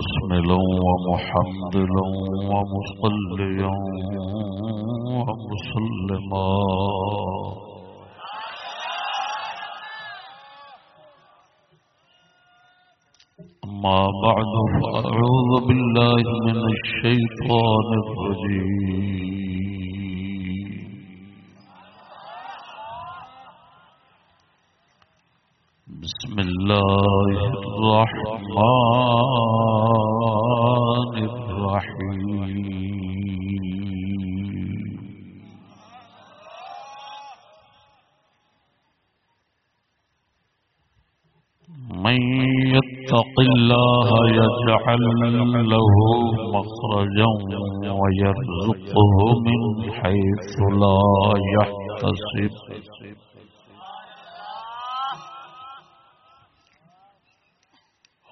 ومبسملا ومحمد ومصليا ومسلما. أما بعد فأعوذ بالله من الشيطان الرجيم. بسم الله الرحمن الرحيم. من يتق الله يجعل له مخرجا ويرزقه من حيث لا يحتسب.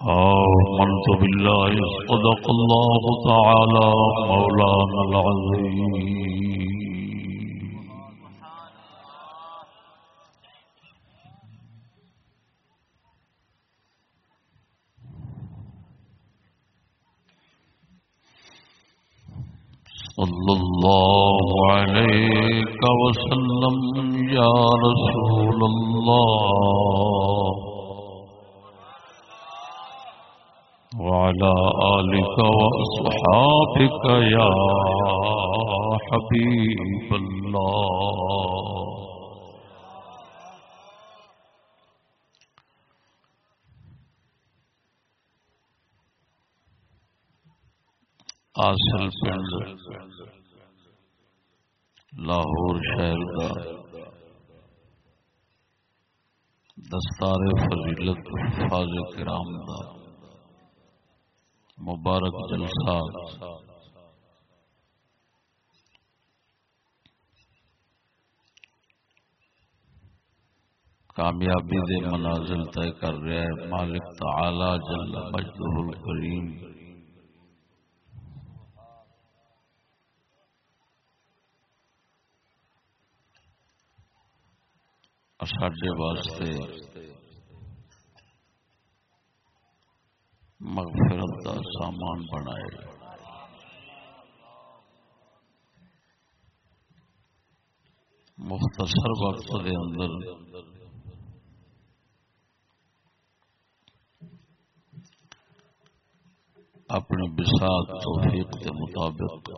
آمنت بالله صدق الله تعالى مولانا العظيم. صلى الله عليك وسلم يا رسول الله. وعلى آلك وأصحابك يا حبيب الله آصل پنڈ، لاہور شہر کا دستار فضیلت فاض کرام کا مبارک جلسہ کامیابی دے منازل طے کر رہا ہے مالک تعالی جل مجدہ الکریم۔ ساڈے واسطے مغفرت کا سامان بنائے۔ مختصر وقت دے اندر اپنے بساط توفیق کے مطابق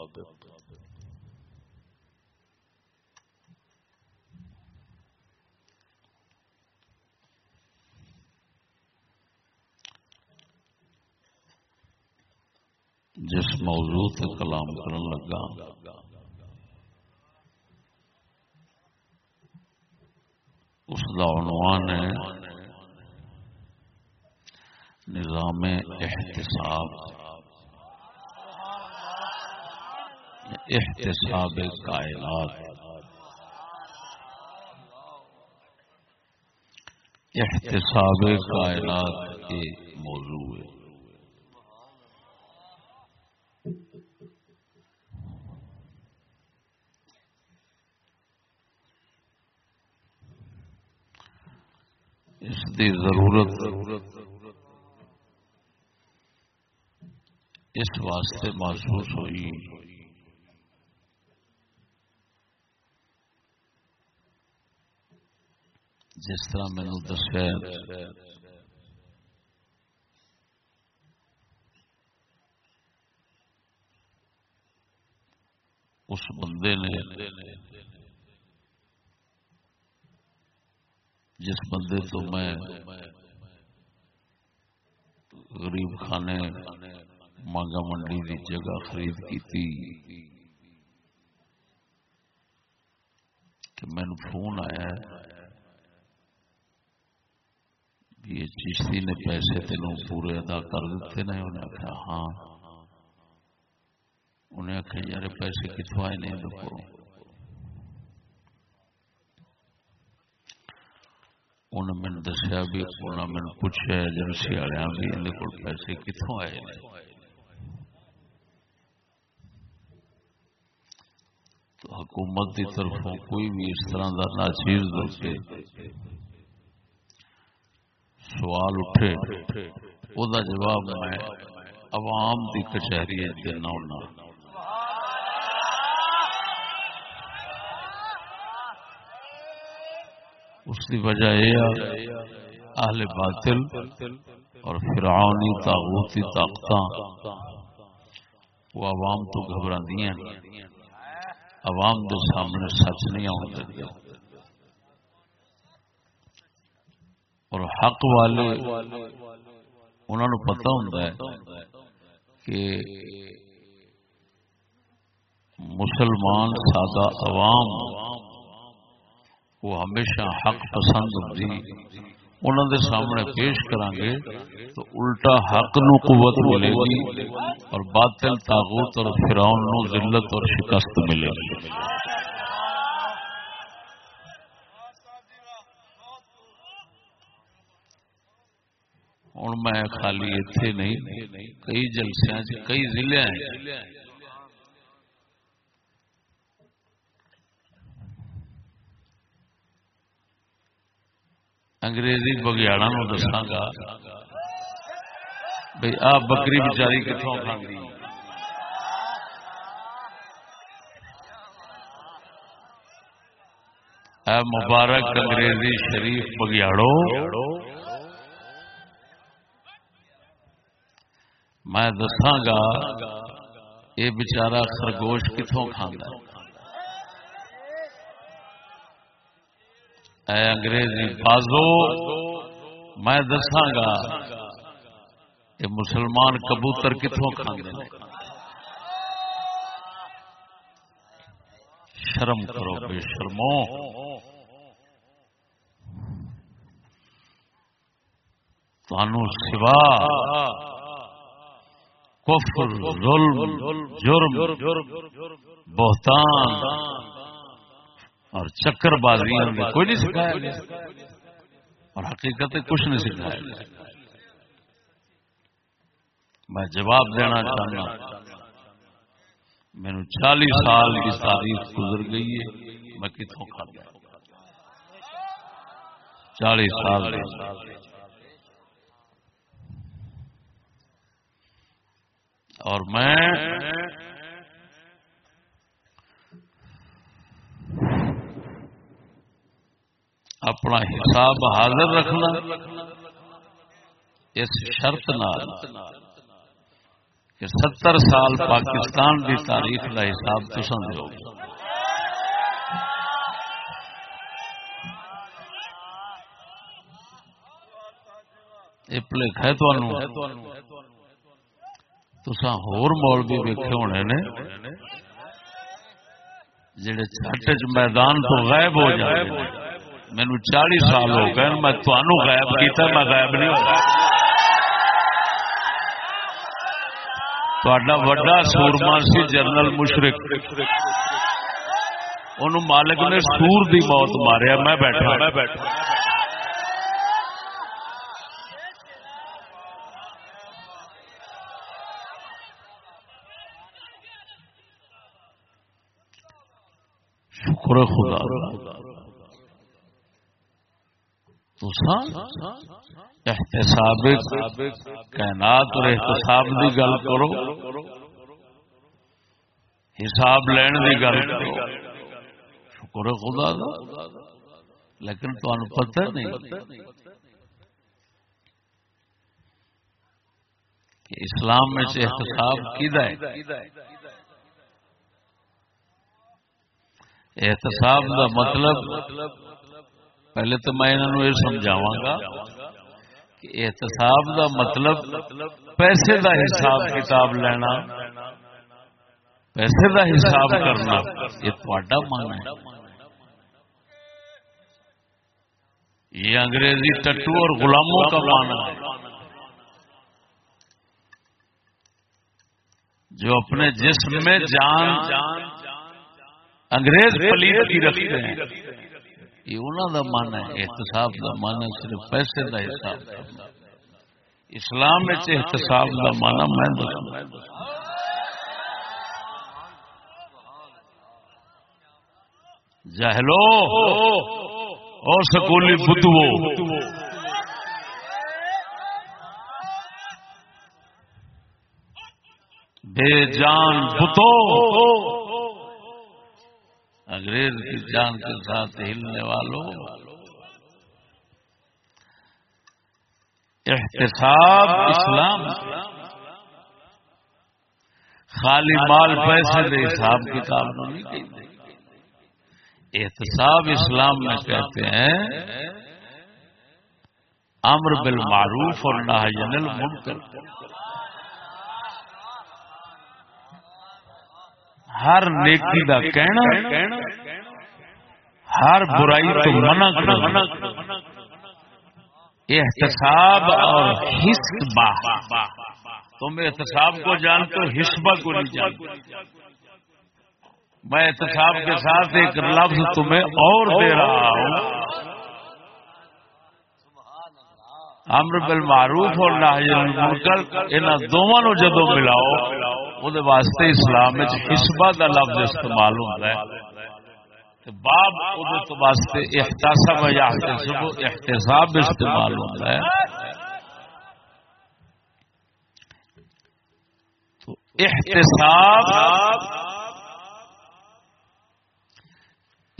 جس موضوع تے کلام کرن لگا۔ اس کا عنوان ہے نظام احتساب۔ احتساب کائنات۔ احتساب کائنات کے موضوع ہے۔ اس کی ضرورت اس واسطے محسوس ہوئی۔ جس طرح مینو دسیا اس بندے نے جس بندے تو میں غریب خانے مانگا منڈی کی جگہ خرید کی تھی کہ مینو فون آیا یہ چشتی نے پیسے تینوں پورے ادا کر دیتے نے، انہیں آخیا ہاں۔ انہیں آخیا یار پیسے کتوں آئے نہیں دکھو انہیں میں دسیا بھی انہیں پوچھا ایجنسی والوں بھی اندر کو پیسے کتوں آئے تو حکومت کی طرفوں کوئی بھی اس طرح کا ناچیز دے سوال اٹھے وہ جواب میں عوام کی کچہری دینا ہونا اس کی وجہ یہ اہل باطل اور فرعونی تاغوتی طاقت وہ عوام تو گھبرا دیا عوام کے سامنے سچ نہیں آن دیا۔ اور حق والے انہوں نے پتا ہوں کہ مسلمان سادہ عوام وہ ہمیشہ حق پسند ہوتی انہوں دے سامنے پیش کریں گے تو الٹا حق نو قوت ملے گی اور باطل تاغوت اور فراؤن نو ذلت اور شکست ملے گی۔ ہوں میں خالی اتنے نہیں، کئی جلسے کئی ضلع ہیں انگریزی بگیاڑا نو دساگا بھائی آ بکری بچاری کتوں کھانے اے مبارک انگریزی شریف بگیاڑو۔ میں دساگا یہ بچارا خرگوش کتوں کھانا اے انگریزی بازو، میں دساگا یہ مسلمان کبوتر کتوں کھانے شرم کرو بے شرمو۔ تنوع سوا کفر، ظلم، جرم، بہتان۔ اور چکر بازی کوئی نہیں سکھایا۔ اور حقیقت کچھ نہیں سکھایا۔ میں جواب دینا چاہنا میرے چالیس سال کی تاریخ گزر گئی ہے۔ میں کتوں کھا گیا؟ چالیس سال۔ اور میں اپنا حساب حاضر رکھنا اس شرط نال کہ ستر سال پاکستان کی تاریخ کا حساب تو سمجھو یہ ہے تسا ہور مولوی ویکے ہونے نے جڑے چھٹ میدان تو غائب ہو جائے مینو چالی سال ہو گئے، میں تمہوں غائب کیتا، میں غائب نہیں ہوا وڈا سورما سی جنرل مشرق۔ ان مالک نے سور دی موت ماریا، میں بیٹھا۔ میں بیٹھا شکر خدا۔ احتساب کائنات اور احتساب کی گل کرو، حساب لین کی گل کرو۔ شکر خدا دا۔ لیکن تمہیں پتہ نہیں کہ اسلام میں سے احتساب کدا ہے۔ احتساب کا مطلب پہلے تو میں انہوں یہ سمجھاوا گا کہ احتساب دا مطلب پیسے دا حساب کتاب لینا، پیسے دا حساب کرنا، یہ تھوڑا من ہے۔ یہ انگریزی ٹٹو اور غلاموں کا مانا ہے۔ جو اپنے جسم میں جان، انگریز پلیت کی رکھتے ہیں۔ یہ انہوں کا من ہے، احتساب کا من ہے، صرف پیسے کا حساب کرنا اسلام احتساب کا مانا میں جہلو اور سکولی بدھو بے جان بتو۔ انگریز کی جان کے ساتھ ہلنے والوں احتساب اسلام خالی مال پیسے دے حساب کتاب نہیں کہتے احتساب اسلام میں کہتے ہیں، امر بالمعروف اور نہ المنکر۔ ہر نیکی دا کہنا، ہر برائی تو منع کرنا۔ احتساب اور حسبہ تم احتساب کو جانتے ہو حسبہ کو نہیں جانتے۔ میں احتساب کے ساتھ ایک لفظ تمہیں اور دے رہا ہوں۔ امر بالمعروف اور ناہی المنکر ان دونوں جدو ملاؤ وہ واسطے اسلام حسبہ کا لفظ استعمال ہوتا ہے۔ باب واسطے احتساب یا احتساب استعمال ہوتا ہے۔ تو احتساب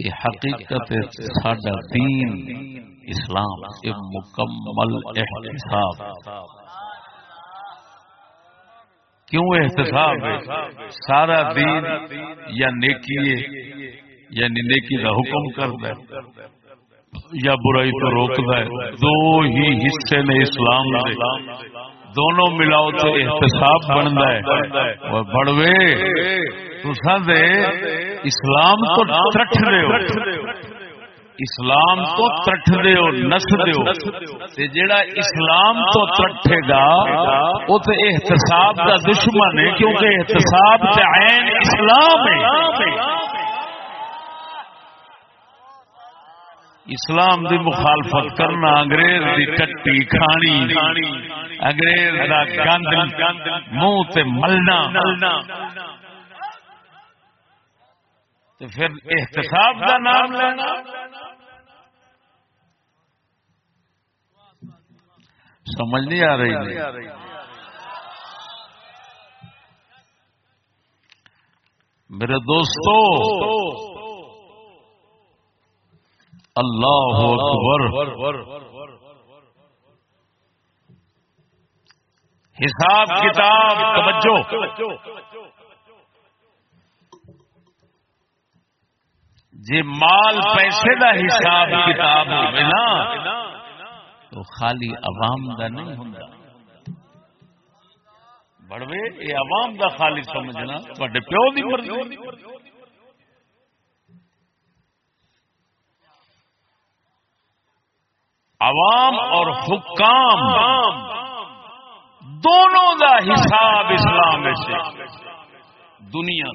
یہ حقیقت ساڈا دین اسلام یہ مکمل احتساب کیوں احتساب ہے؟ سارا دین یا نیکی یعنی نیکی کا حکم کرتا ہے، یا برائی تو روکتا ہے۔ دو ہی حصے نے اسلام دونوں ملاؤ تو احتساب بنتا ہے۔ بڑوے دے اسلام تو ترٹ دے اسلام تو ترٹ دیو نس دیو تے جیڑا اسلام تو ترٹے گا وہ تو احتساب کا دشمن ہے، کیونکہ احتساب تے عین اسلام ہے۔ اسلام دی مخالفت کرنا انگریز دی ٹٹی کھانی۔ انگریز دا گند منہ تے ملنا۔ تو پھر احتساب کا نام لینا۔ سمجھ نہیں آ رہی۔ میرے دوستو، اللہ اکبر۔ حساب کتاب، توجہ۔ جی مال پیسے کا حساب کتاب نا، تو خالی عوام کا نہیں ہوں بڑوے یہ عوام کا خالی سمجھنا پیو کی مرضی۔ عوام اور حکام دونوں کا حساب اسلام دنیا۔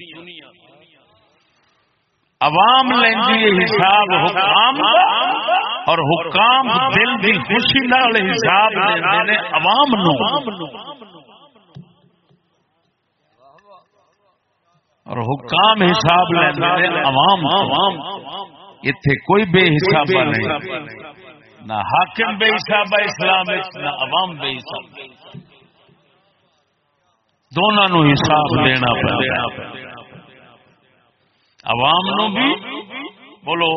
عوام لینی حساب حکام اور حکام دل کی خوشی نال حساب عوام نو۔ اور حکام حساب لینے عوام عوام اتنے کوئی بے حساب نہیں۔ نہ حاکم بے حساب اسلام نہ عوام بے حساب دونوں نو حساب دینا پڑا عوام نو بھی بولو۔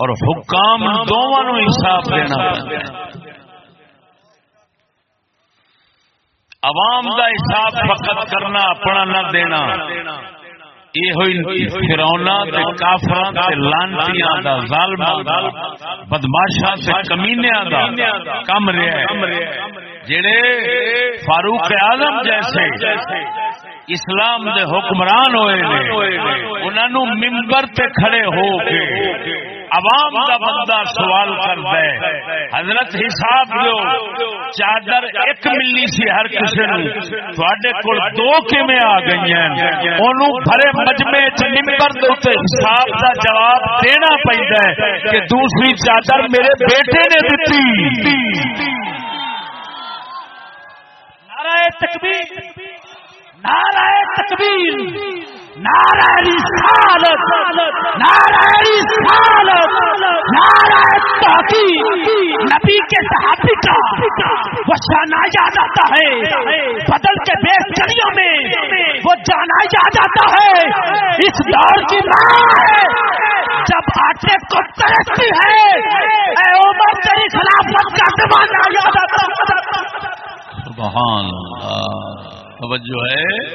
اور حکام دونوں نو حساب دینا پڑا عوام دا حساب فقط کرنا، اپنا نہ دینا۔ بدماشا کمینیا کم رہا جڑے فاروق اعظم جیسے اسلام دے حکمران ہوئے انہوں ممبر تے کھڑے ہو کے عوام کا بندہ سوال کر دے حضرت حساب دو چادر ایک ملی سی ہر کسی نے کول دو کیویں آ گئی ہیں؟ انہوں بھرے مجمے ممبر دے حساب کا جواب دینا پہنتا ہے کہ دوسری چادر میرے بیٹے نے دیتی نعرہ تکبیر نعرہ تکبیر، نعرہ رسالت نعرہ رسالت، نعرہ تحقیق، نبی کے صحابی کا وہ شانہ یاد آتا ہے، بدل کے بے چڑیوں میں وہ جانا یاد آتا ہے۔ اس دور کی ماں جب آٹے کو ترستی ہے، اے عمر تیری خلافت کا زمانہ یاد آتا سبحان اللہ۔ توجہ ہے۔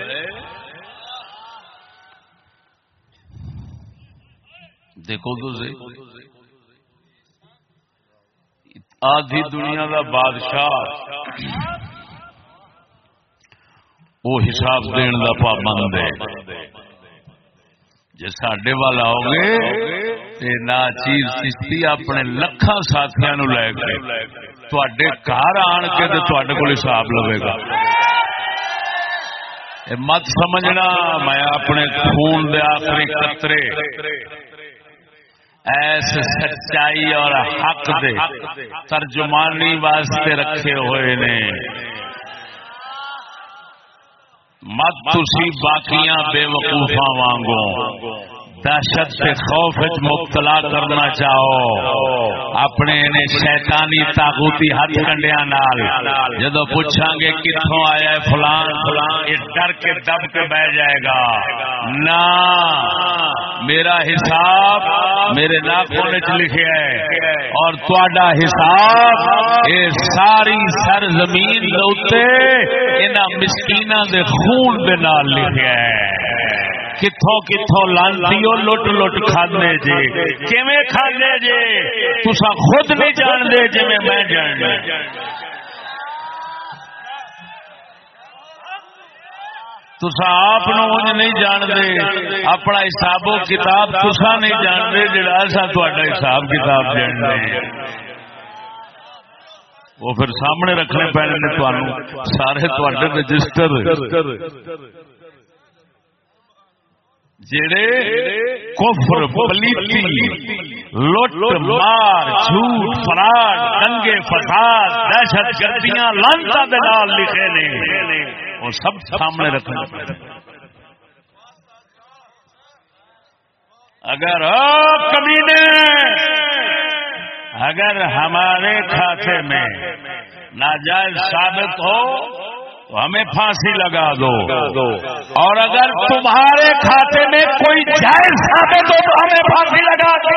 دیکھو تو صحیح۔ آدھی دنیا دا بادشاہ وہ حساب دین دا پابند ہے۔ جی سڈے والا ہو گئے نا چیز چشتی اپنے لکھان ساتھیاں نو لے کے تے گھر آن کے تے کو حساب لوے گا مت سمجھنا میں اپنے خون دے آخری قطرے ایس سچائی اور حق دے ترجمانی واسطے رکھے ہوئے نے مت تسی باقیاں بے وقوفا وانگو دہشت سے خوف مبتلا کرنا چاہو۔ اپنے نے شیطانی تاغوتی ہاتھ کنڈیا نال۔ جدو پوچھا گے کتوں آیا ہے فلان فلان یہ ڈر کے دب کے بہ جائے گا۔ نہ میرا حساب میرے ناخونے چ لکھے ہے۔ اور تھوڑا حساب یہ ساری سر زمین ان مسکین دے خون دے نال لکھے ہے۔ کتوں کتوں لانتی لٹ لٹ کھانے جے۔ کیویں کھانے جے؟ تسا خود نہیں جان دے جی میں جان تسا آپ نہیں جانتے۔ اپنا حساب و کتاب تسا نہیں جانتے جڑا ایسا تا حساب کتاب جانتے وہ پھر سامنے رکھنے پے سارے رجسٹر۔ جڑے کفر پلیتی لٹ مار جھوٹ فراڈ دنگے فساد دہشت گردیاں لانتا دے نال لکھے نے۔ وہ سب سامنے رکھنا اگر کبھی نے اگر ہمارے کھاتے میں ناجائز ثابت ہو تو ہمیں پھانسی لگا دو۔ اور اگر تمہارے کھاتے میں کوئی جائز ثابت ہو تو ہمیں پھانسی لگا دو۔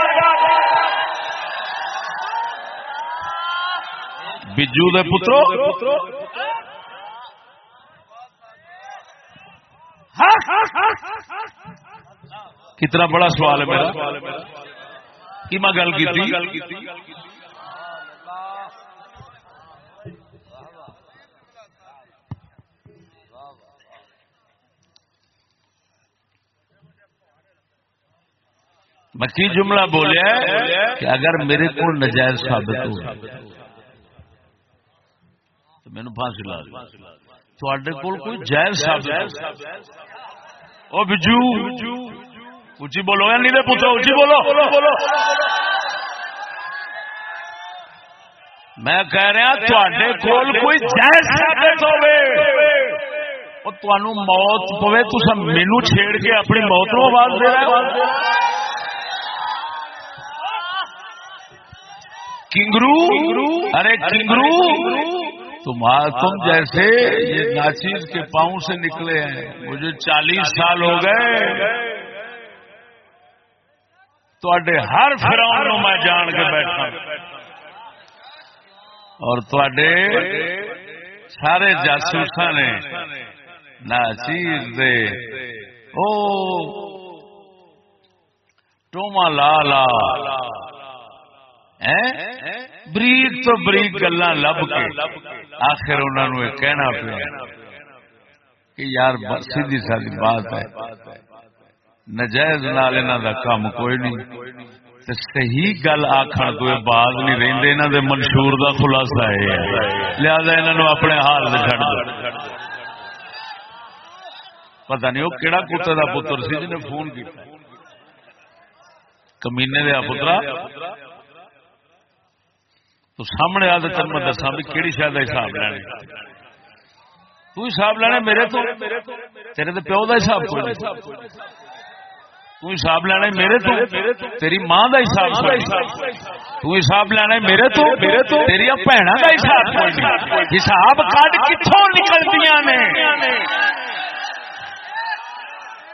بجو دے پترو۔ کتنا بڑا سوال ہے میرا۔ کی میں گل کی میں کی جملہ بولیا کہ اگر میرے کو نجائز ثابت ہو، تو مینو پھانسی لا تھے کول کوئی جائز ثابت او بجو اچھی بولو یا نہیں پوچھو اچھی بولو۔ میں کہہ رہا تھے کول کوئی جائز ثابت ہوے موت پوے تو مینو چھیڑ کے اپنی موت نو آواز دے رہے کنگرو ارے کنگرو تم تم جیسے یہ ناچیز کے پاؤں سے نکلے ہیں۔ مجھے چالیس سال ہو گئے۔ تو ہر فراؤن میں جان کے بیٹھا۔ اور تے سارے جاسوسا نے ناچیز دے۔ او ٹوما لا لا بریک تو بریک گلا لب کے۔ آخر انہوں نے کہنا پیا کہ یار سیدھی سادی بات ہے۔ نجائز نال دا کام کوئی نہیں۔ صحیح گل آخر تو بعد نہیں رہتے انہوں دے منشور دا خلاصہ ہے۔ لہذا انہوں اپنے حال سے چڑھ دو۔ پتہ نہیں وہ کہڑا کتے کا پتر سی جن فون کیا کمینے دیا پترا تو سامنے آ تین میں دسا بھی کہڑی شاید کا حساب لینے۔ تو حساب لینا میرے تو، تیرے تو پیو کا حساب کوئی تو حساب لینا میرے تو، تیری ماں کا حساب تو حساب لینا میرے تو میرے تو تیری بھن کا حساب حساب کٹ کتوں نکلتی نے؟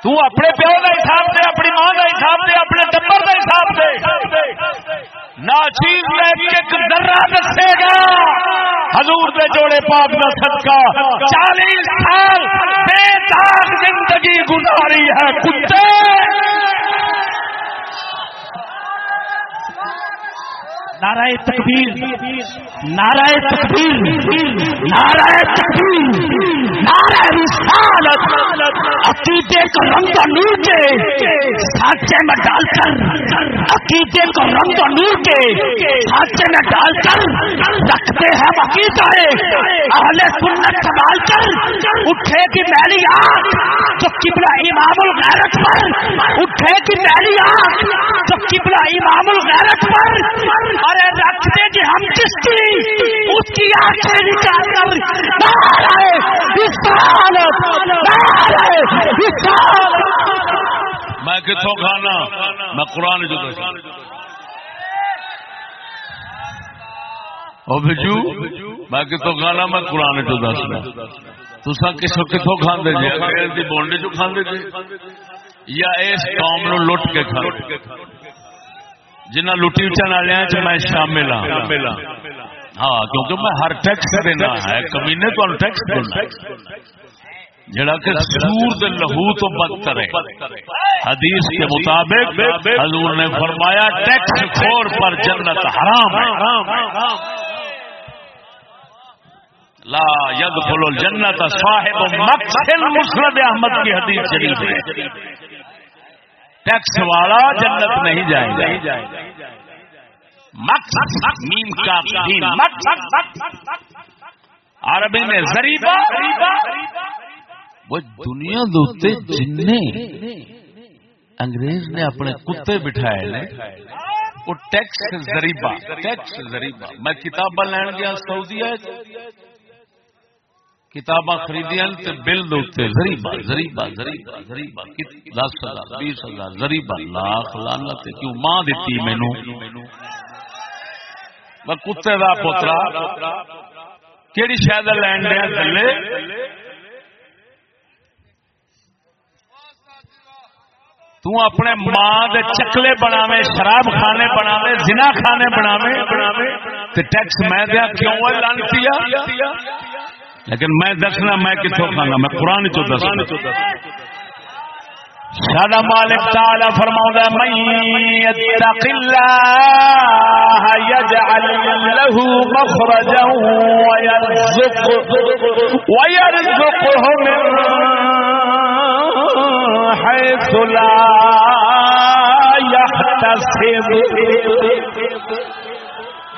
تو اپنے پیو کا حساب دے اپنی ماں کا حساب دے اپنے ٹبر کا حساب دے نہ چیز ایک ذرہ دسے گا۔ حضور دے جوڑے پاپ کا صدقہ۔ چالیس سال بے داغ زندگی گزاری ہے، کتے۔ نعرہ تکبیر نعرہ تکبیر نعرہ تکبیر، نعرہ رسالت، عقیدے کو رنگ و نور کے سانچے میں ڈال کر، عقیدے کو رنگ و نور کے سانچے میں ڈال کر رکھتے ہیں عقیدہ اہل سنت سنبھال کر اٹھے کی میلی آنکھ تو قبلہ امام الغیرت پر، اٹھے کی میلی آنکھ تو قبلہ امام الغیرت پر۔ ارے رکھتے کہ ہم کس کی؟ اس کی آنکھیں نکال کر میں کتوں کھانا؟ میں قرآن جو بجو میں کتوں کھانا؟ میں قرآن جو دسنا تسا کسو کتوں کھانے جی انگریز کی بونڈی چ کھانے جی یا اس قوم نو لٹ کے کھا جنہ لٹی والے میں شامل ہاں۔ ہاں۔ کیونکہ میں ہر ٹیکس دینا ہے کمینے تو ٹیکس دینا جڑا کہ سور دے لہو تو بدتر ہے حدیث کے مطابق حضور نے فرمایا ٹیکس خور پر جنت حرام ہے۔ لا يدخل الجنت صاحب مقصد مسند احمد کی حدیث شریف ہے۔ ٹیکس والا جنت نہیں جائے گا عربی میں وہ دنیا دوتے جن انگریز نے اپنے کتے بٹھائے نے وہ ٹیکس زریبا۔ ٹیکس زریبا۔ میں کتاباں لین گیا سعودیہ۔ کتاباں خریدیا بل دے زریبا زریبا زریبا زریبا دس ہزار، بیس ہزار زریبا لاکھ لانا کیوں ماں دیتی مینو میں کتے کا پوترا کہڑی شاید لین دیا تھلے تو اپنے ماں دے چکلے بناوے، شراب کھانے بناوے، زنا کھانے بناوے، تے ٹیکس میں دیا، کیوں لانتی لیکن میں دسنا میں کتوں کھانا میں قرآن چو دس سادہ مالک تعالی فرماؤں من يتق الله يجعل له مخرجا ويرزق ويرزقه من حيث لا يحتسب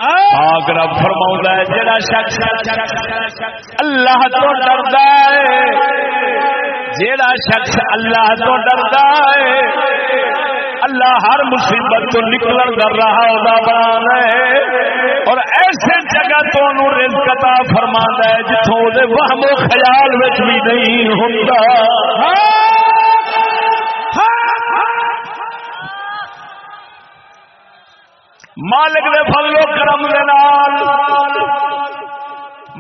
پاک رب فرما ہے، جڑا شخص اللہ تو ڈردا ہے۔ جڑا شخص اللہ تو ڈردا ہے۔ اللہ ہر مصیبت تو نکل کر رہا ہوگا بنا ہے۔ اور ایسے جگہ تو رزق عطا فرما ہے جتوں وہم و خیال بھی نہیں ہوتا مالک دے فضل و کرم دے نال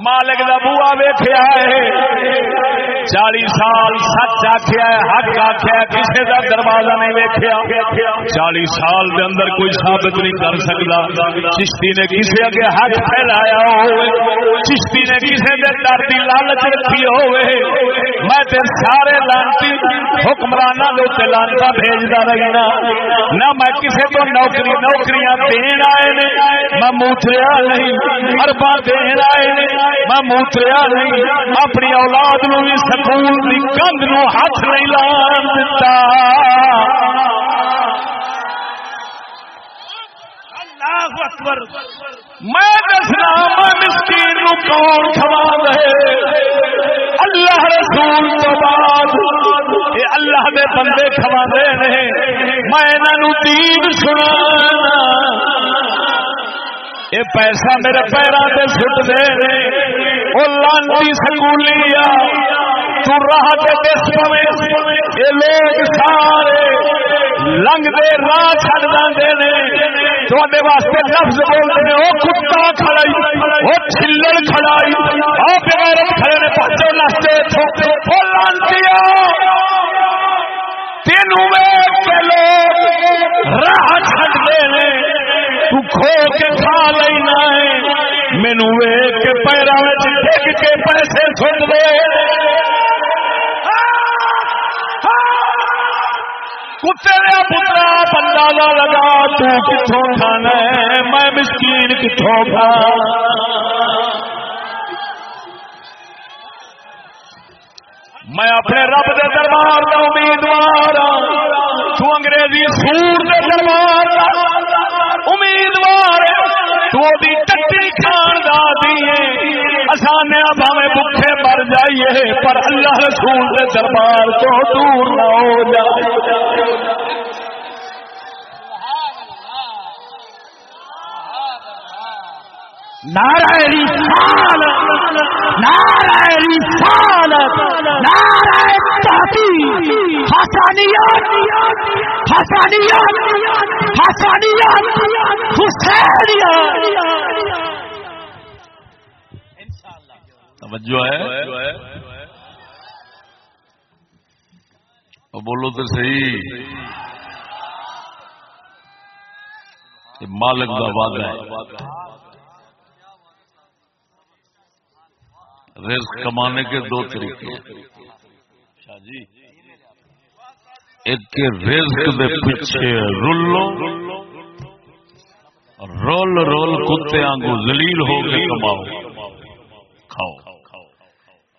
مالک دا بوا ویکھیا ہے۔ چالی سال سچ آخیا حق آخیا کسی کا دروازہ نہیں ویکیا چالی سال دے اندر کوئی ثابت نہیں کر سکتا چشتی نے کسی اگے حق پھیلایا ہو چشتی نے کسی نے در کی لالچ رکھی ہوئے۔ میں تے سارے لانتی حکمرانہ لوگ لانتا بھیجتا رہنا نہ میں کسی کو نوکری، نوکریاں دین آئے نے۔ میں موتریا نہیں اربا دین آئے نے۔ میں موتریا نہیں، اپنی اولاد نو بھی سکول کی کند نو ہاتھ نہیں لان دتا۔ میں دسنا میں مسکین نو کون کھوا اللہ رسول تو بعد اللہ دے بندے کھوا دے میں انہوں دین سنا یہ پیسہ میرے پیروں سے سٹ دے وہ لانتی سکولی راہ کے دشمن لوگ سارے لنگ دے راہ چھڈ داندے نے۔ واسطے لفظ بولدے نے کتا کھڑائی، او چھلڑ کھڑائی، او بے کھڑے نے پھٹو نستے تھوکے تینوں کے لوگ راہ چھڈ دے تو کھو کے کھا لینا ہے، مینوں ویکھ کے پیروں وچ ڈگ کے پیسے سٹ دے۔ کتے پترا بندہ نہ لگا تو کتوں کھانا ہے؟ میں مسکین کتوں کھا میں اپنے رب دے دربار کا امیدوار ہاں۔ تو انگریزی سور دے دربار کا امیدوار تو دی ٹٹی کھان دا دیے اسانے بھاوے بھوکے مر جائیے، پر اللہ رسول دے دربار تو دور نہ ہو جائے۔ نعرہ رسالت نعرہ رسالت، نعرہ حسانیات حسانیات حسانیات حسینیات توجہ ہے۔ بولو تو صحیح۔ مالک کا وعدہ ہے۔ رزق کمانے کے دو طریقے ہیں۔ اچھا جی۔ ایک کے رزق دے پیچھے رولو رول رول کتے آنگو زلیل ہو کے کماؤ۔ کھاؤ۔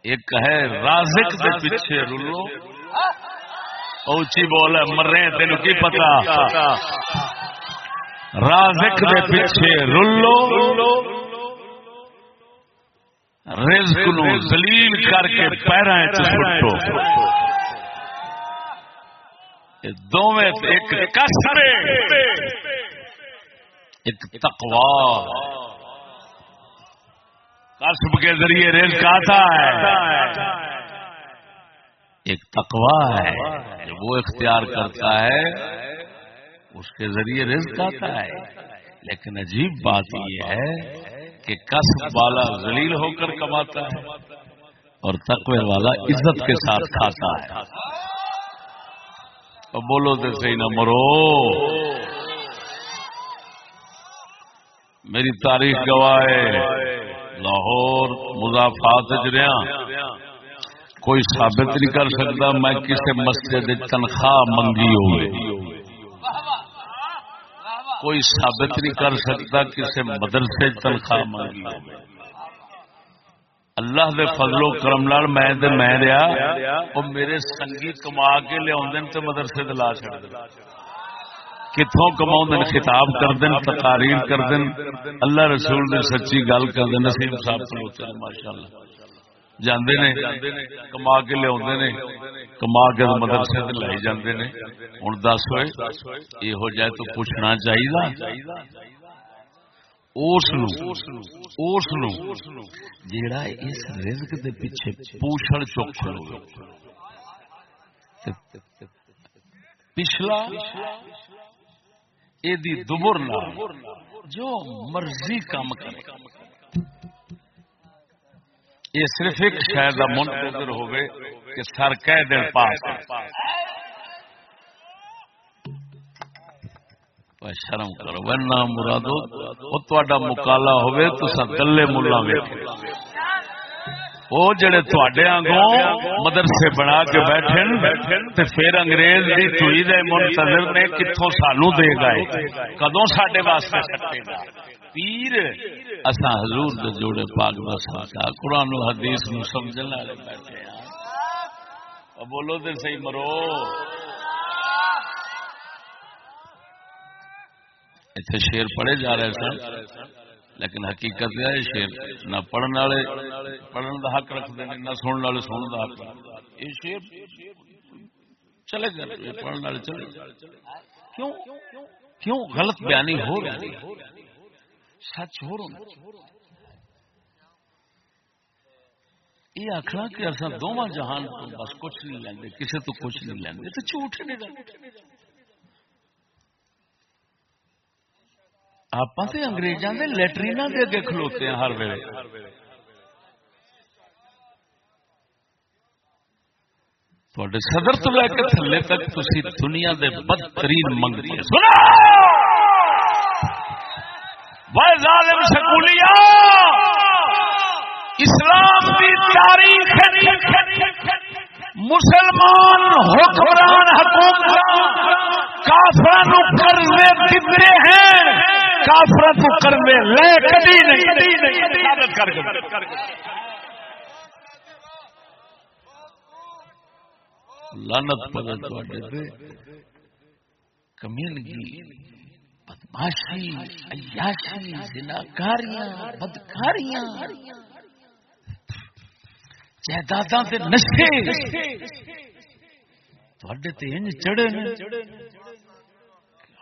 ایک ہے رازق دے پیچھے رولو اونچی بول ہے مر تین کی پتا؟ رازق دے پیچھے رولو رزق نو زلیل کر کے پیروں چٹو دونوں ایک کسر ایک تقوا کسب کے ذریعے رزق آتا ہے۔ ایک تقوا ہے۔ جو وہ اختیار کرتا ہے، اس کے ذریعے رزق آتا ہے۔ لیکن عجیب بات یہ ہے کہ کسب والا ذلیل ہو کر کماتا ہے اور تقوی والا عزت کے ساتھ کھاتا ہے۔ اور بولو تو صحیح نہ مرو۔ میری تاریخ گواہ لاہور مضافات کوئی ثابت نہیں کر سکتا میں کسی مسجد تنخواہ منگی ہوئی کوئی ثابت نہیں کر سکتا کسی مدرسے تنخواہ مانگی اللہ دے فضل و کرم لال میں میں رہا۔ وہ میرے سنگی کما کے لیا مدرسے دلا چڑ کتوں کما خطاب کر دین تقاریر کر دین اللہ رسول نے سچی گل کر دین نسیم صاحب ماشاء اللہ جاندے نے، کما کے لیا کما کے مدرسے لائی جاندے نے۔ ہوں دس ہوئے یہ ہو جائے تو پوچھنا چاہیے جیڑا اس رزق دے پیچھے پوچھڑ چوک پچھلا یہ دبر جو مرضی کام کرے۔ یہ صرف ایک کا منتظر ہوگی کہ سر کہہ دن پاس شرم کرو۔ ورنہ مرادو وہ تا مکالا ہوئے تو سر گلے ملا وہ جڑے تھوڑے آگوں مدرسے بنا کے بیٹھے پھر انگریز کی چوئی دے منتظر نے کتوں سانو دے گئے۔ کدوں سڈے واسطے سٹے گا؟ پیر اصا حضور دے جوڑے پاک بسا قرآن و حدیث نو سمجھنے والے بیٹھے ہیں۔ بولو تو صحیح مرو۔ اتنے شیر پڑھے جا رہے سن۔ لیکن حقیقت یہ ہے، شیر نہ پڑھنے والے پڑھنے کا حق رکھتے ہیں، نہ سننے والے سننے کا حق یہ شیر چلے گئے پڑھنے والے چلے کیوں؟ کیوں غلط بیانی ہو رہی ہے؟ سچ ہو رہا یہ آخر کہ اصل دونوں جہان تو بس کچھ نہیں لیں کسی تو کچھ نہیں لیں تو جھوٹ نہیں آپ اگریزوں کے لٹرین کے اگے کھلوتے ہیں ہر ویلے صدر تو لے کے تھلے تک دنیا کے بدترین منگتے وہ ظالم سکولیا اسلام کی تاریخ مسلمان حکمران حکومت کافر دیتے ہیں کافر قرضے لے کبھی نہیں۔ کر لانت پڑے کمینگی، بدماشی، عیاشی، زناکاریاں، بدکاریاں۔ جائیداداں تے نشے۔ تواڈے تے انج چڑھے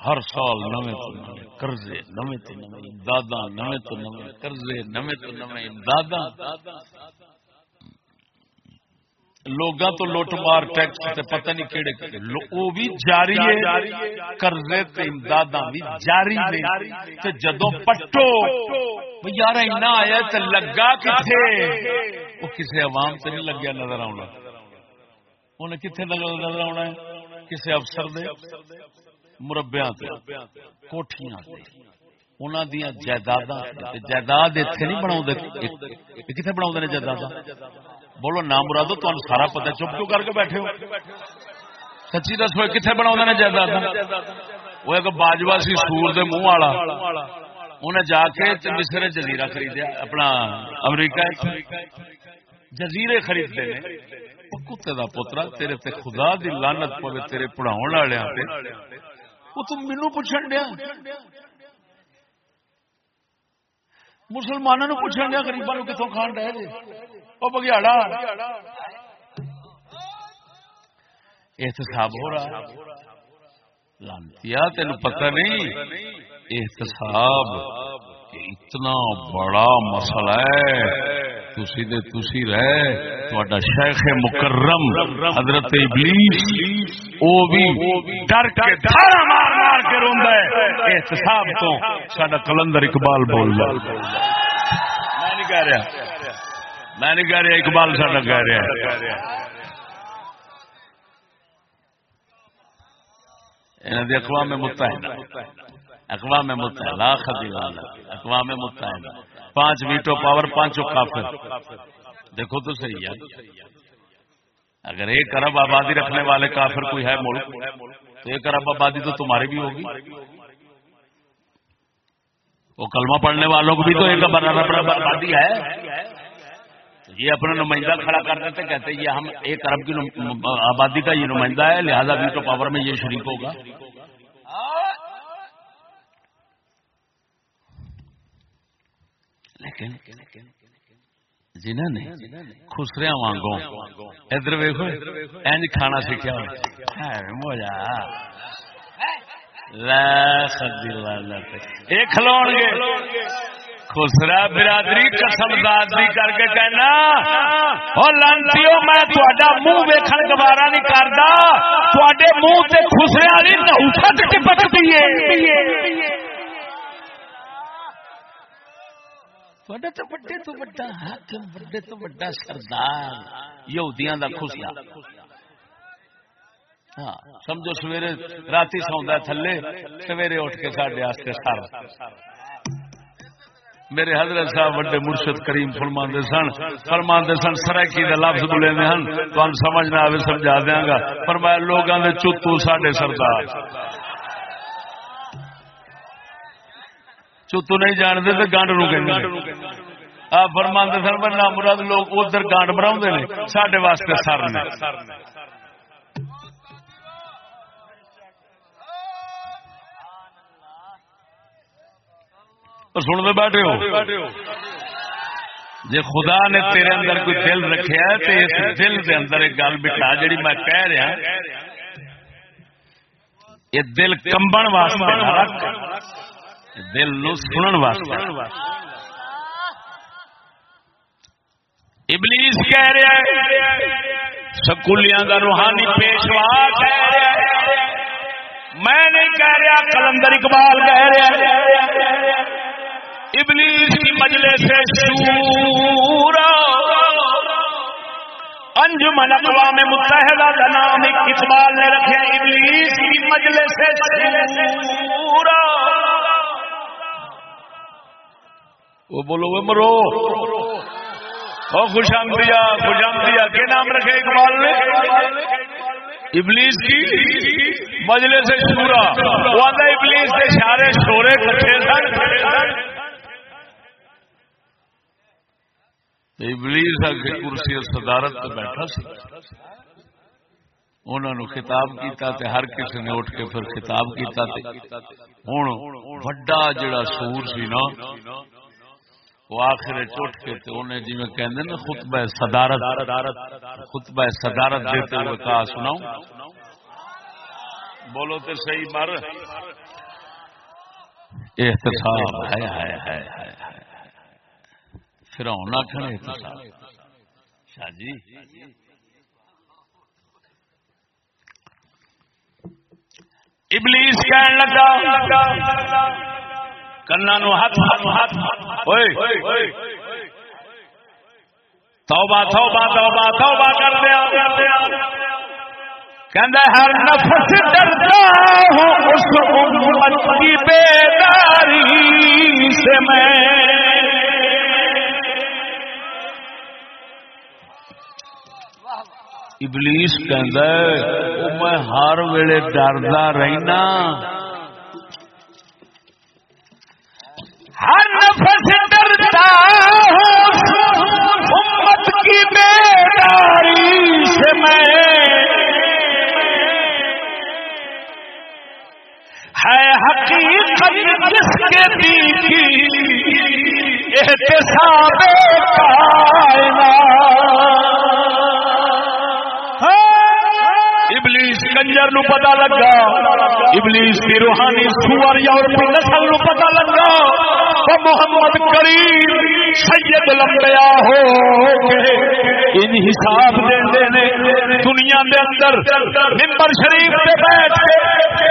ہر سال نویں تو نویں، قرضے نویں تو نویں، امداداں نویں تو نویں، قرضے نویں تو نویں تو لوٹ مار، ٹیکس تے پتہ نہیں کیڑے کیڑے۔ او بھی جاری ہے، قرضے تے امداداں بھی جاری نے۔ تے جدوں پٹو یار اینا آیا تے لگا کتے او کسے عوام تے نہیں لگیا نظر آونا۔ انہیں کتنے نظر آونا ہے؟ کسے افسر دے؟ مربیاں کوٹھیاں انہاں دیاں جائیداداں جائیداد ایتھے نہیں بناؤندے کتنے بناؤندے۔ نے جائیداداں؟ بولو نام مرادو تو سارا پتا چپ کیوں کر کے بیٹھے ہو؟ سچی دسو کتنے بنا جائیداد وہ ایک باجوا سی سور دے منہ والا انہیں جا کے مصر جزیرہ خریدیا اپنا امریکہ جزیرے خریدتے ہیں کتے دا پوترا تیرے تے خدا دی لانت پوے تیرے پڑھاؤ والے وہ تم مینو پوچھن دیا؟ مسلمانوں پوچھن دیا گریبان کتوں کھان ڈے جی وہ بگیاڑا۔ احتساب ہو رہا لانتی تین پتہ نہیں۔ احتساب اتنا بڑا مسئلہ ہے۔ تسی دے تسی رہے شیخ مکرم، حضرت ابلیس، او بھی ڈر کے دھارا مار مار کے روندا ہے۔ احتساب تو ساڈا کلندر اقبال بول رہا میں نہیں کہہ رہا۔ میں نہیں کہہ رہا، اقبال سا کہہ رہا ہے۔ اقوام متحدہ اقوام متحدہ اقوام متحدہ۔ پانچ ویٹو پاور پانچوں کافر۔ دیکھو تو صحیح ہے۔ اگر ایک ارب آبادی رکھنے والے کافر کوئی ہے ملک، تو ایک ارب آبادی تو تمہاری بھی ہوگی۔ وہ کلمہ پڑھنے والوں کو بھی تو ایک آبادی ہے۔ یہ اپنا نمائندہ کھڑا کر دیتے، کہتے یہ ہم ایک ارب کی آبادی کا یہ نمائندہ ہے، لہذا ویٹو پاور میں یہ شریک ہوگا۔ لیکن جنہوں نے خسریا وانگوں، ادھر ویکو اینج جی کھانا سیکھا موجا۔ کھلو گے۔ خسرا برادری قسم دادی کر کے کہنا لانتی میں تا منہ ویکن گوارا نہیں کرتا تے منہ سے خسرے والی نوفت ٹپکتی بڑے تو بڑا حاکم بڑے تو بڑا سردار یہودیاں دا خسرا ہاں سمجھو سویرے رات سوندا تھلے سویرے اٹھ کے ساڈے سارا میرے حضرت صاحب بڑے مرشد کریم فرماندے سن فرماندے سن سرائکی دے لفظ بولے ہن تو سمجھ نہ آوے سمجھا دیاں گا فرمایا لوگاں دے چتو ساڈے سردار چتو نہیں جانتے تو گانڈ نو کہ فرماندے سن بنا مراد لوگ ادھر گانڈ بنا سڈے واسطے سر نے۔ سن بیٹھے ہو۔ جی خدا نے تیرے اندر کوئی دل رکھا ہے تو اس دل دے اندر ایک گل بٹھا جڑی میں کہہ رہا ہاں، یہ دل کمبن واسطے دل نو سنن واسطے۔ ابلیس کہہ رہا ہے، سکولیاں کا روحانی پیشوا کہہ رہا ہے۔ میں نہیں کہہ رہا، کلندر اقبال کہہ رہا ہے۔ ابلیس کی مجلس سے شورا۔ انجمن اقوام متحدہ کا نام اقبال نے رکھے ابلیس کی مجلس سے شورا۔ وہ بولو، وہ مرو۔ خوش آمدیا خوش آمدیا۔ کے نام رکھے اقبال نے؟ ابلیس کی مجلس سے شورا۔ وہ آتا ابلیس کے سارے شورے کٹھے سن۔ ابلیس اگے کرسی صدارت تے بیٹھا سی۔ انہوں نے خطاب کیتا تے ہر کسی نے اٹھ کے پھر خطاب کیتا تے۔ ہن بڑا جڑا سور سی نا آخر چٹ کے تو انہیں جی میں کہندے نا خطبہ صدارت خطبہ صدارت دیتے ہوئے کہا سناؤں۔ بولو تو صحیح مر۔ احتساب ہے ہے ہے ہے پھر آنا کھڑے احتساب۔ شاہ جی۔ ابلیس کہنے لگا۔ کنا نو ہاتھ ہاتھ توبہ توبہ توبہ توبہ کر دیا ہر نفس ڈرتا ہوں، اس امت کی بیداری سے میں۔ ابلیس کہ میں ہر ویلے ڈردا رہنا ہر نفس ڈرتا امت کی بیداری سے میں ہے حقیقت جس کے دیکھی احتساب کائنات۔ ابلیس نو پتا لگا۔ ابلیس کی روحانی سور یورپی نسل نو پتا لگا۔ وہ محمد کریم سید لمبیا ہو ان حساب دے نے دنیا دے اندر ممبر شریف پہ بیٹھ کے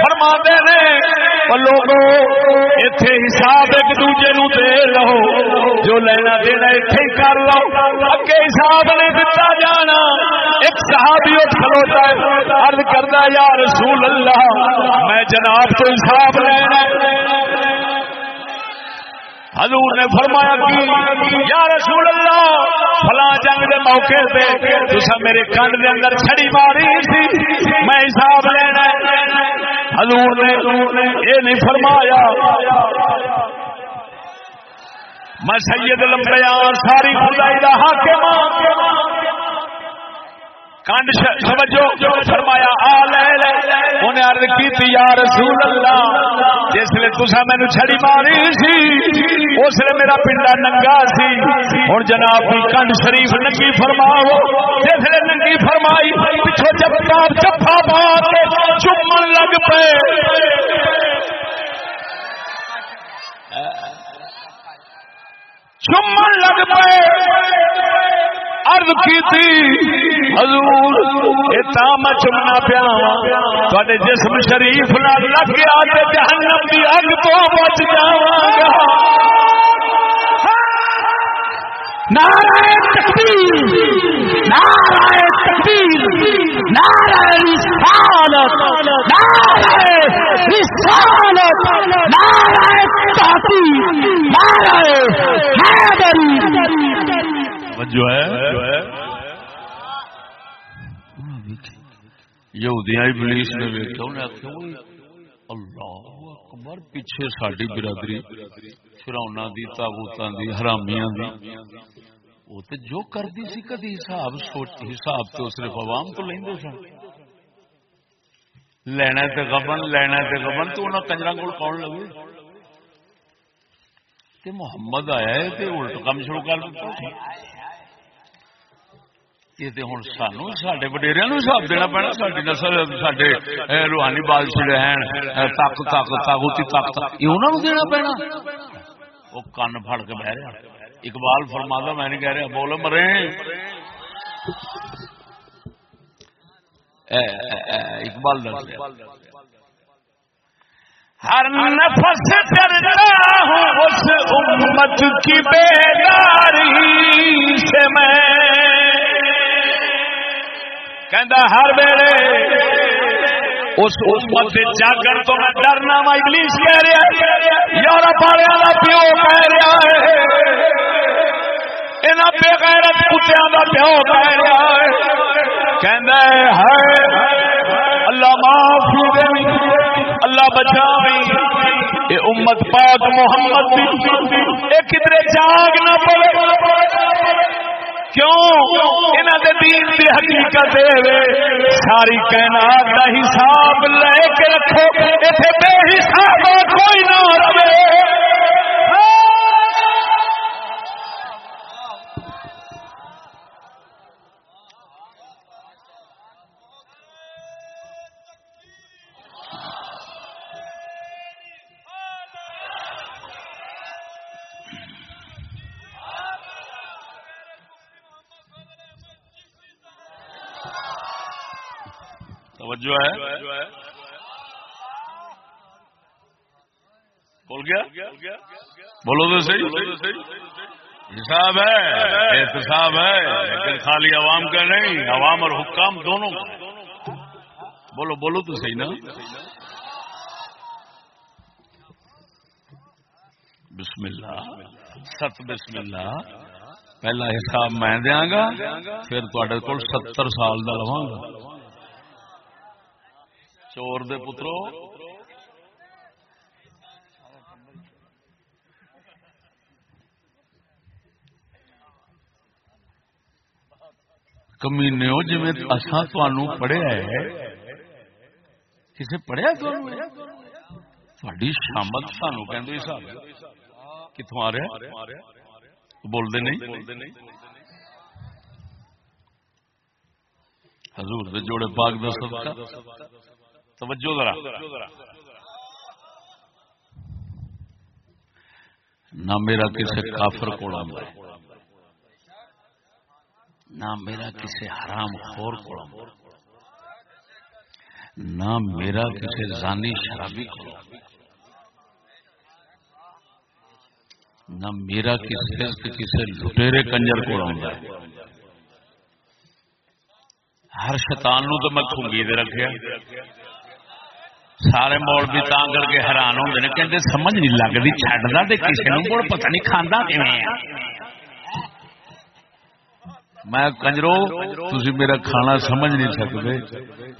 فرما دے نے لوگو اتے حساب ایک دوجے نو دے لو جو لینا دینا اتے ہی کر لو۔ اگے حساب نے دتا جانا۔ ایک صحابی اٹھ کھلوتا ہے۔ عرض کردا یا رسول اللہ، میں جناب تو حساب لینا حضور نے فرمایا کہ، یا رسول اللہ، فلاں جنگ دے موقع پہ تسا میرے کان دے اندر چھڑی ماری سی۔ میں حساب لینا حضور نے یہ نہیں فرمایا۔ میں سید لمبیا ساری خدائی کا حاکم ہاں۔ کنڈ سمجھو فرمایا، آ لے انہیں عرض کی یا رسول اللہ، جس لیے تسا مینو چھڑی ماری سی، اس لیے میرا پنڈا ننگا سی۔ ہوں جناب بھی کنڈ شریف ننگی فرماؤ۔ جس لیے ننگی فرمائی پچھو جب تاب چپا بات چمن لگ پے۔ چمن لگ پے۔ عرض کی تھی، حضور اتنا چمنا پیا ہاں, تے جسم شریف نہ لگ گیا جہنم کی اگ تو بچ جا نارائن تکبیر نارائن تکبیر نارائن رسالت رسالت تحقیق حیدری۔ جو ہے۔ یہودیاں ابلیس نے ویکھا انہیں آخیا اللہ اکبر، پیچھے ساری برادری فراؤنا دی، تابوتاں دی، حرامیاں دی۔ وہ تے جو کردی سی کدی حساب سوچ، حساب تو صرف عوام تو لیندے سن۔ لینا تے غبن لینا تے غبن، تو انہاں کنجراں کول کون لگے؟ تے محمد آیا ہے تے الٹ کم شروع کر دتا یہ ہوں سانو سڈے وڈیریا نو حساب دینا پینا ساری نسل سڈے روحانی بادشاہ رہن تک تک تاغوتی تک یہ انہوں دینا پینا وہ کن پھڑ کے بہ رہا اقبال فرما میں نہیں کہہ رہا بول مرے اقبال ہر نفس کرتا ہوں اس امت کی بیداری سے میں ہر ویلے اس امت جاگر تو میں ڈرنا وا، ابلیس کہہ رہا ہے یورپ والوں کا پیو کہہ رہا ہے۔ یہاں بے غیرت کتیا کا پیو کہہ رہا ہے۔ کہندا ہے اللہ معافی دے اللہ بچاوی اے امت پاک محمد دی، اے کدھر جاگ نہ پڑے۔ کیوں؟ انہوں دے دین دی حقیقت ساری کائنات کا حساب لے کے رکھو اتنے بے حساب کوئی نہ رہے۔ توجہ ہے۔ بول گیا؟ بولو تو صحیح۔ حساب ہے، احتساب ہے، لیکن خالی عوام کا نہیں، عوام اور حکام دونوں کا بولو بولو تو صحیح نا۔ بسم اللہ۔ ست بسم اللہ۔ پہلا حساب میں دیا گا، پھر تے ستر سال کا لوا گا۔ چور دے پترو۔ کمینے جی اصا پڑھیا ہے۔ کسی پڑھیا تھی شامت سانو کہ کتوں آ رہا بولتے نہیں۔ حضور دے جوڑے پاک دا صدقہ۔ توجہ ذرا۔ نہ میرا کسی کافر کو نہ میرا کسی حرام خور کو نہ میرا کسی زانی شرابی کو نہ میرا کسی کسی لٹیرے کنجر کو ہر شیطان نو تو میں خونگی دے رکھیا۔ سارے مول بھی تا کر کے حیران ہوتے ہیں کہ سمجھ نہیں لگتی چڈتا تو کسی نے کوئی پتہ نہیں کھانا میں کنجرو تھی میرا کھانا سمجھ نہیں سکتے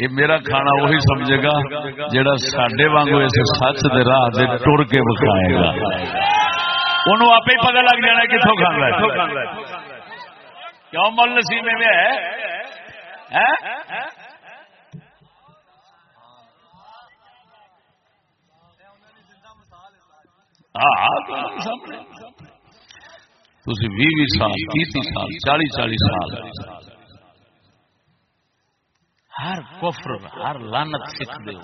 یہ میرا کھانا وہی سمجھے گا جہاں سڈے وانگو اس سچ دے راہ دے ٹر کے بکھائے گا۔ انہوں آپ ہی پتہ لگ جانا کتوں کھانا کیوں مل نسیم میں ہے؟ بھی بھی سال تی سال چالی چالی سال۔ ہر کفر ہر لانت سکھ دے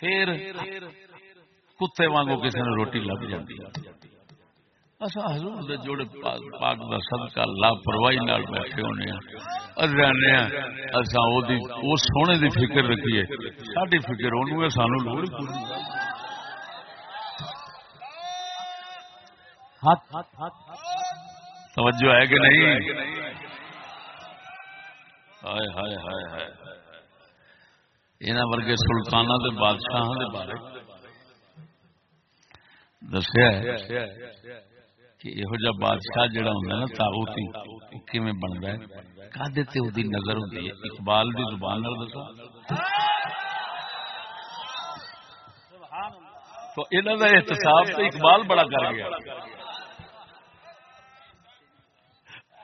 پھر کتے وانگو کسی نے روٹی لگ جاتی۔ اصا حضور دے جوڑے پاک دا صدقہ، لاپرواہی نال بیٹھے ہونے ہیں۔ اصا وہ سونے دی فکر رکھیے۔ ساری فکر انہوں سانو لوڑ توجہ ہے کہ نہیں؟ ہائے ہائے ہائے ہائے۔ یہاں ورگے سلطانہ دے بادشاہ دے بارے۔ دسیا کہ یہو جہ بادشاہ جڑا ہوں نا تاغوتی بنتا ہے؟ کدے تے نظر ہے؟ اقبال دی زبان دسا تو انہوں کا احتساب تو اقبال بڑا کر گیا۔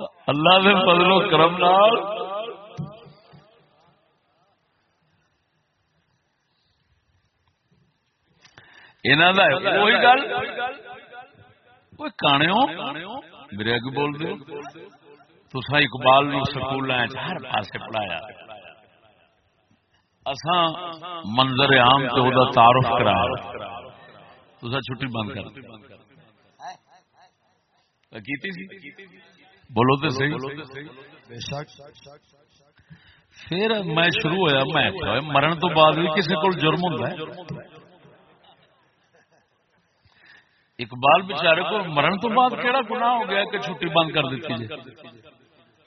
اللہ نے فضل و کرم نال۔ گل۔ کوئی میرے بول تسا اقبال نو سکول ہر پڑھایا۔ اسان منظر عام وہ تعارف کرا۔ تسا چھٹی بند کر۔ بولو تو صحیح پھر میں شروع ہوا میں مرن تو بعد بھی کسی کو جرم ہوں اقبال بچارے کو مرن تو بعد کہڑا گنا ہو گیا کہ چھٹی بند کر دیتی ہے؟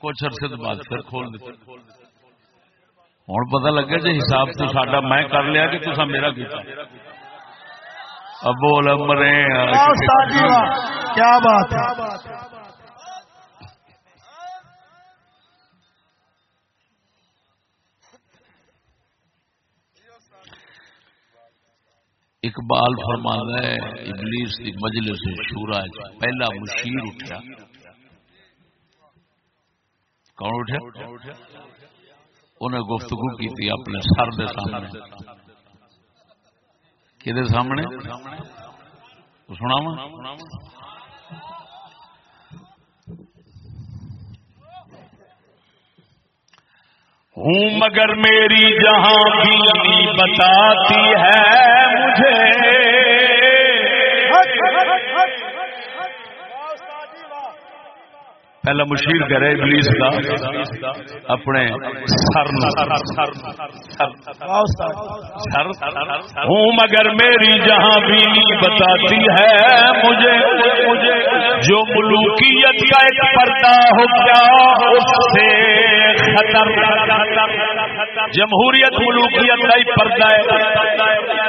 کچھ عرصے بعد پھر کھول دیتی ہوں پتا لگا جی حساب تو ساڈا میں کر لیا کہ تصا میرا کیتا۔ اب بول مرے کیا بات ہے؟ اقبال فرمانا ہے، ابلیس کی مجلس شورا پہلا مشیر اٹھا کون اٹھا انہیں گفتگو کی تھی اپنے سر دے سامنے۔ کہ سامنے؟ سنا ہوں مگر میری جہاں بھی بتاتی ہے مجھے۔ پہلا مشیر کرے ابلیس کا اپنے سر سر۔ ہوں مگر میری جہاں بھی بتاتی ہے مجھے۔ مجھے جو ملوکیت کا ایک پردہ ہو کیا اس سے۔ جمہوریت ملوکیت کا ایک پردہ ہے۔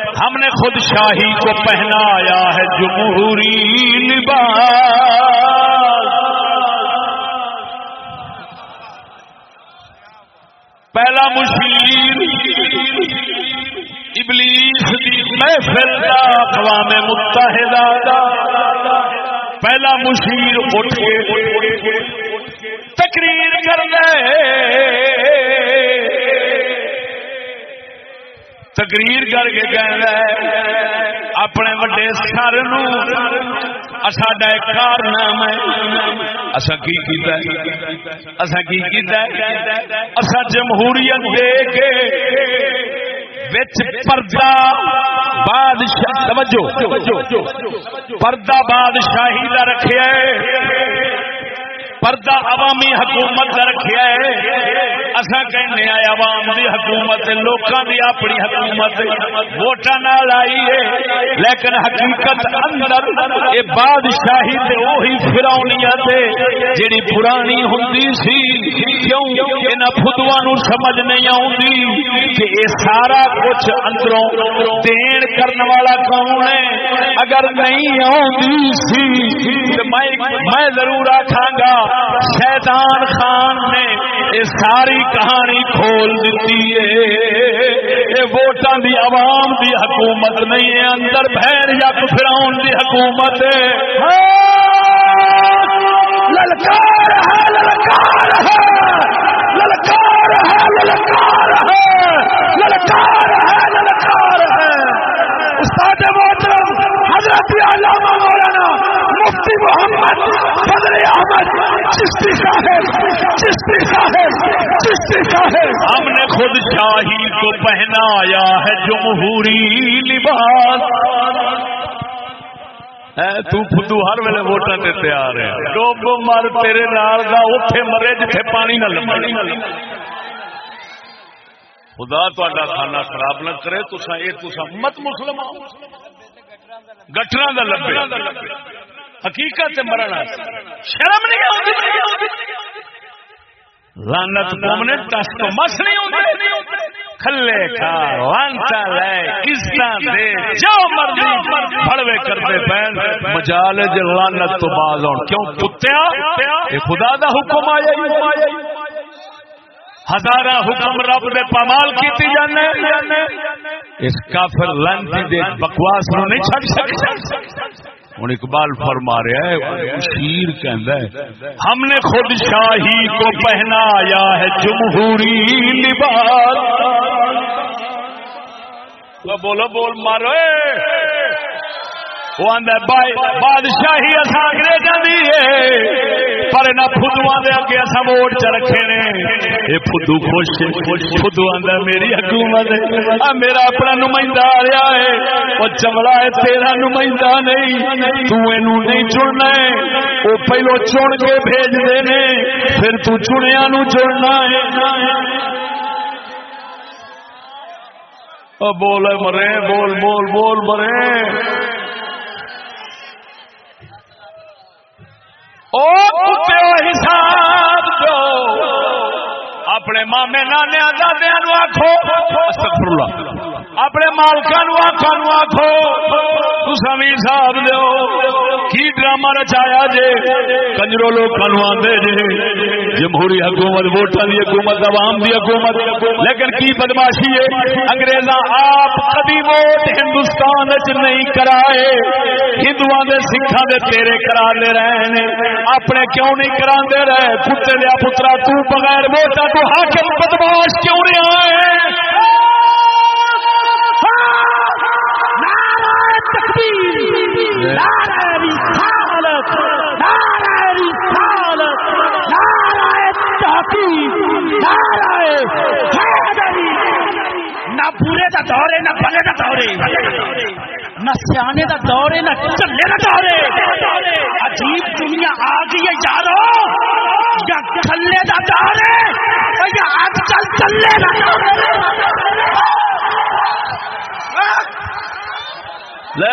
ہم نے خود شاہی کو پہنایا ہے جمہوری لباس۔ پہلا مشیر ابلیس دی محفل دا اقوام متحدہ۔ دا پہلا مشیر اٹھ کے تقریر کر دے تقریر کر کے کہہ اپنے وڈے سر ساڈا ایک کارنام ہے۔ اصا کی کیتا ہے؟ اصا کی کیتا ہے؟ اصا جمہوریت دے کے وچ پردہ بادشاہ توجہ۔ پردہ بادشاہی دا رکھیا ہے۔ پردہ عوامی حکومت کا رکھا ہے۔ اصا کہنے عوام دی حکومت، لوکاں دی اپنی حکومت ووٹاں نال آئی ہے۔ لیکن حقیقت اندر اے بادشاہی تے وہی فرعونیت ہے جڑی پرانی ہوندی سی، کیوں انہاں فدواں نو سمجھ نہیں آوندی کہ اے سارا کچھ اندروں دین کرن والا کون ہے۔ اگر نہیں آوندی سی میں میں ضرور آکھاں گا شیطان خان نے یہ ساری کہانی کھول دیتی ہے۔ یہ ووٹاں دی عوام دی حکومت نہیں ہے، اندر بہر یا فراؤن دی حکومت ہے۔ للکار ہے للکار ہے للکار ہے للکار ہے للکار ہے للکار ہے۔ استاد محترم، حضرت علامہ مولانا مفتی محمد احمد چشتی صاحب چشتی صاحب چشتی صاحب ہم نے خود شاہی کو پہنایا ہے جمہوری لباس۔ تو فدو ہر ویلے ووٹاں تے تیار ہے۔ ڈوب مر تیرے نال دا، اوتھے مرے جتھے پانی نہ لبے خدا تہاڈا کھانا خراب نہ کرے، تساں، اے تساں مت مسلمان۔ گٹراں دا لبے۔ حقیقت تے مرنا شرم نہیں آندی لعنت مومنے دس تو مس نہیں ہوندی کھلے کھا وانتا لے عزت دے۔ جو مرضی، پھڑوے کرتے پین مجال جے لعنت تو باز ہون۔ کیوں کتیا؟ اے خدا دا حکم آیا ہی۔ ہزارہ حکم رب دے پامال کیتی جانے۔ اس کافر لعنتی دے بکواس نو نہیں چھڈ سکتے ہوں اقبال فرما رہا ہے شیر کہندا ہے، ہم نے خود شاہی کو پہنایا ہے جمہوری لباس۔ بولو بول مارو وہ آدھا بادشاہی اصا انگریزاں دی پر نہ فدو دے اگے اصا ووٹ چ رکھے نے۔ یہ فدو خوش فدو آدھا میری حکومت ہے۔ میرا اپنا نمائندہ آ رہا ہے۔ وہ چمڑا ہے، تیرا نمائندہ نہیں۔ تو نہیں چننا ہے۔ وہ پہلو چن کے بھیج دے پھر تو چنیا نو چننا ہے۔ بول مرے، بول بول بول مرے۔ حساب دو۔ اپنے مامے نانے دادیا آخو استغفر اللہ۔ اپنے مالکا نو آخو نو آخو تسا بھی حساب دو کی ڈرامہ رچایا جے؟ کنجرو لوگ آدھے جے۔ جمہوری حکومت ووٹان کی حکومت، عوام کی حکومت۔ لیکن کی بدماشی ہے؟ انگریزاں آپ کبھی ووٹ ہندوستان چ نہیں کرائے۔ ہندو دے سکھا دے تیرے کرا دے رہے ہیں اپنے کیوں نہیں کرا دے رہے؟ پتر لیا پترا، تو بغیر ووٹا تو حاکم بدماش کیوں نہیں آئے؟ ہاں، نہ بورے کا دورے، نہ بلے کا دورے۔ نہ سیانے کا دورے، نہ چلے کا دورے۔ عجیب دنیا آ گئی ہے یارو۔ یا چلے کا دورے یا آج کل چلے کا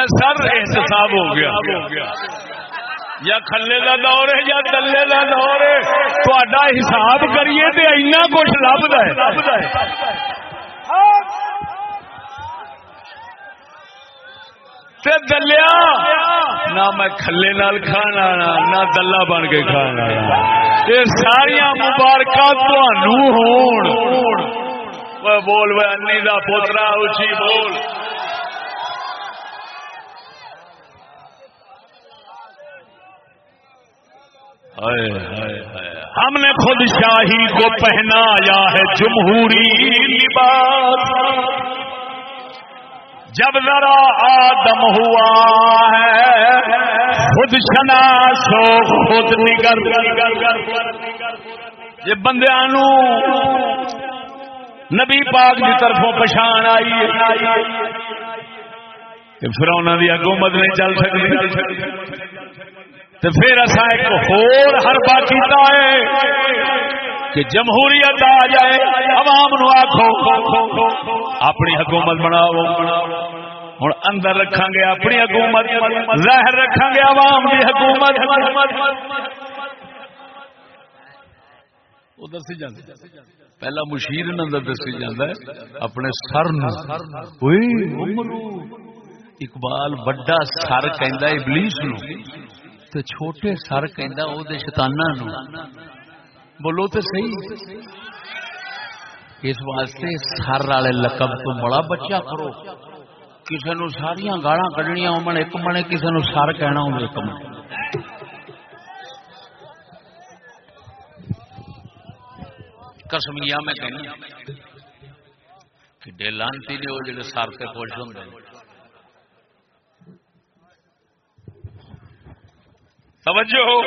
سر احتساب ہو گیا۔ یا کھلے کا دور ہے یا دلے کا دور ہے تا حساب کریے تو اینا کچھ لبتا ہے۔ تے دلیا، نہ میں کھلے نال کھانا، نہ دلہ بن کے کھانا۔ یہ ساریا مبارک بول، وہ انی کا پوترا، اچھی بول۔ ہم نے خود شاہی کو پہنایا ہے جمہوری لباس۔ جب ذرا آدم ہوا ہے، خود شناسو خود نگر۔ یہ بندے نبی پاک کی طرفوں پچھان آئی پھر انہوں کی حکومت نہیں چل سکتی۔ تو پھر اصا ایک ہور ہر باقی ہے کہ جمہوریت آ جائے، عوام نو آخو اپنی حکومت بناو ہوں اندر رکھا گے اپنی حکومت، ظاہر رکھا گے عوام کی حکومت۔ پہلا مشیر نظر دسی جانا اپنے سر اقبال وڈا سر کہ ابلیس نو۔ تو چھوٹے سر کہ شتانا بولو تو صحیح اس واسطے سر والے لقب تو بڑا بچہ کرو کسی نو ساریا گالا کڈنیا ہو ایک منے کسی نو سر کہنا ہو ایک من کسمیا میں کہنا کہ لانتی نے وہ جڑے سر سے خوش ہوں توجہ ہو۔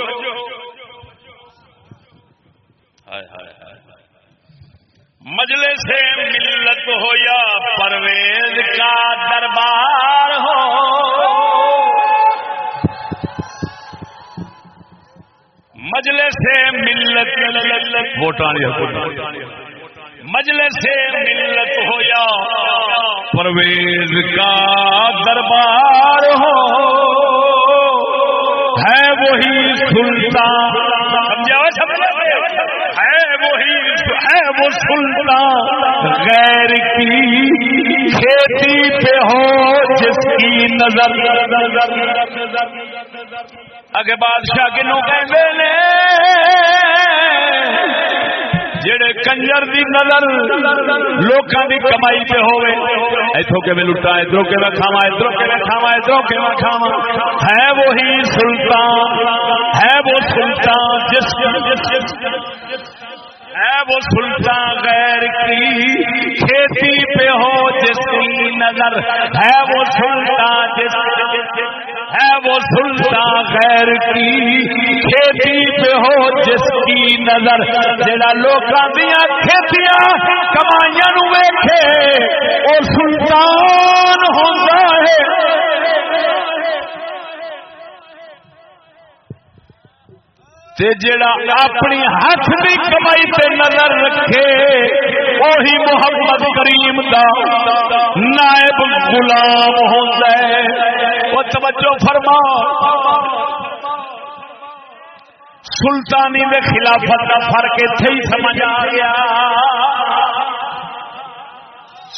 مجلے سے ملت ہو یا پرویز کا دربار ہو۔ مجلے سے ملت ووٹان مجلے سے ملت ہو یا پرویز کا دربار ہو۔ ہے وہی سلطان۔ ہے وہی ہے وہ سلطان۔ غیر کی کھیتی پہ ہو، جس کی نظر۔ اگے بادشاہ کنو کہ جڑے کنجر دی نظر، لوکاں دی کمائی پہ ہوے ایتھوں کے میں لٹا ادھروں کے میں کھاوا ادھروں کے میں کھاوا ادھروں کے میں کھاوا ہے وہی سلطان، ہے وہ سلطان جس ہے وہ سلطان غیر کی کھیتی پہ ہو، جس کی نظر ہے وہ سلطان جس ہے وہ سلطان خیر کی کھیتی پہ ہو جس کی نظر جڑا لوکاں دیا کھیتیاں کمائیاں نو ویکھے او سلطان ہوندا ہے۔ تے جڑا اپنی ہاتھ دی کمائی تے نظر رکھے، وہی محمد کریم دا نائب غلام ہوندا ہے۔ او توجہ فرما۔ سلطانی دے خلافت دا فرق ایتھے ہی سمجھ آ گیا۔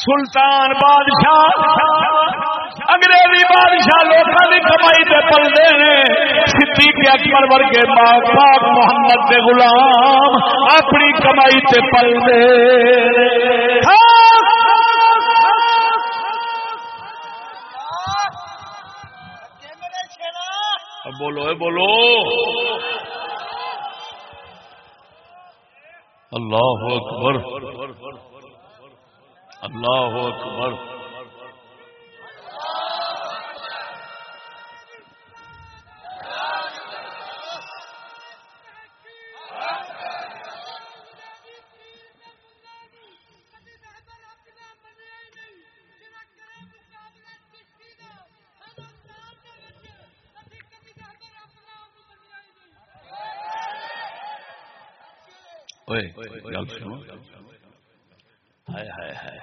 سلطان بادشاہ انگریزی بادشاہ لوگوں کی کمائی سے پلتے ہیں صدیق اکبر ورگے پاک پاک محمد کے غلام اپنی کمائی سے پلتے بولو، اے بولو۔ اللہ اکبر۔ اللہ اکبر۔ اوئے، گل سنو۔ ہائے ہائے ہائے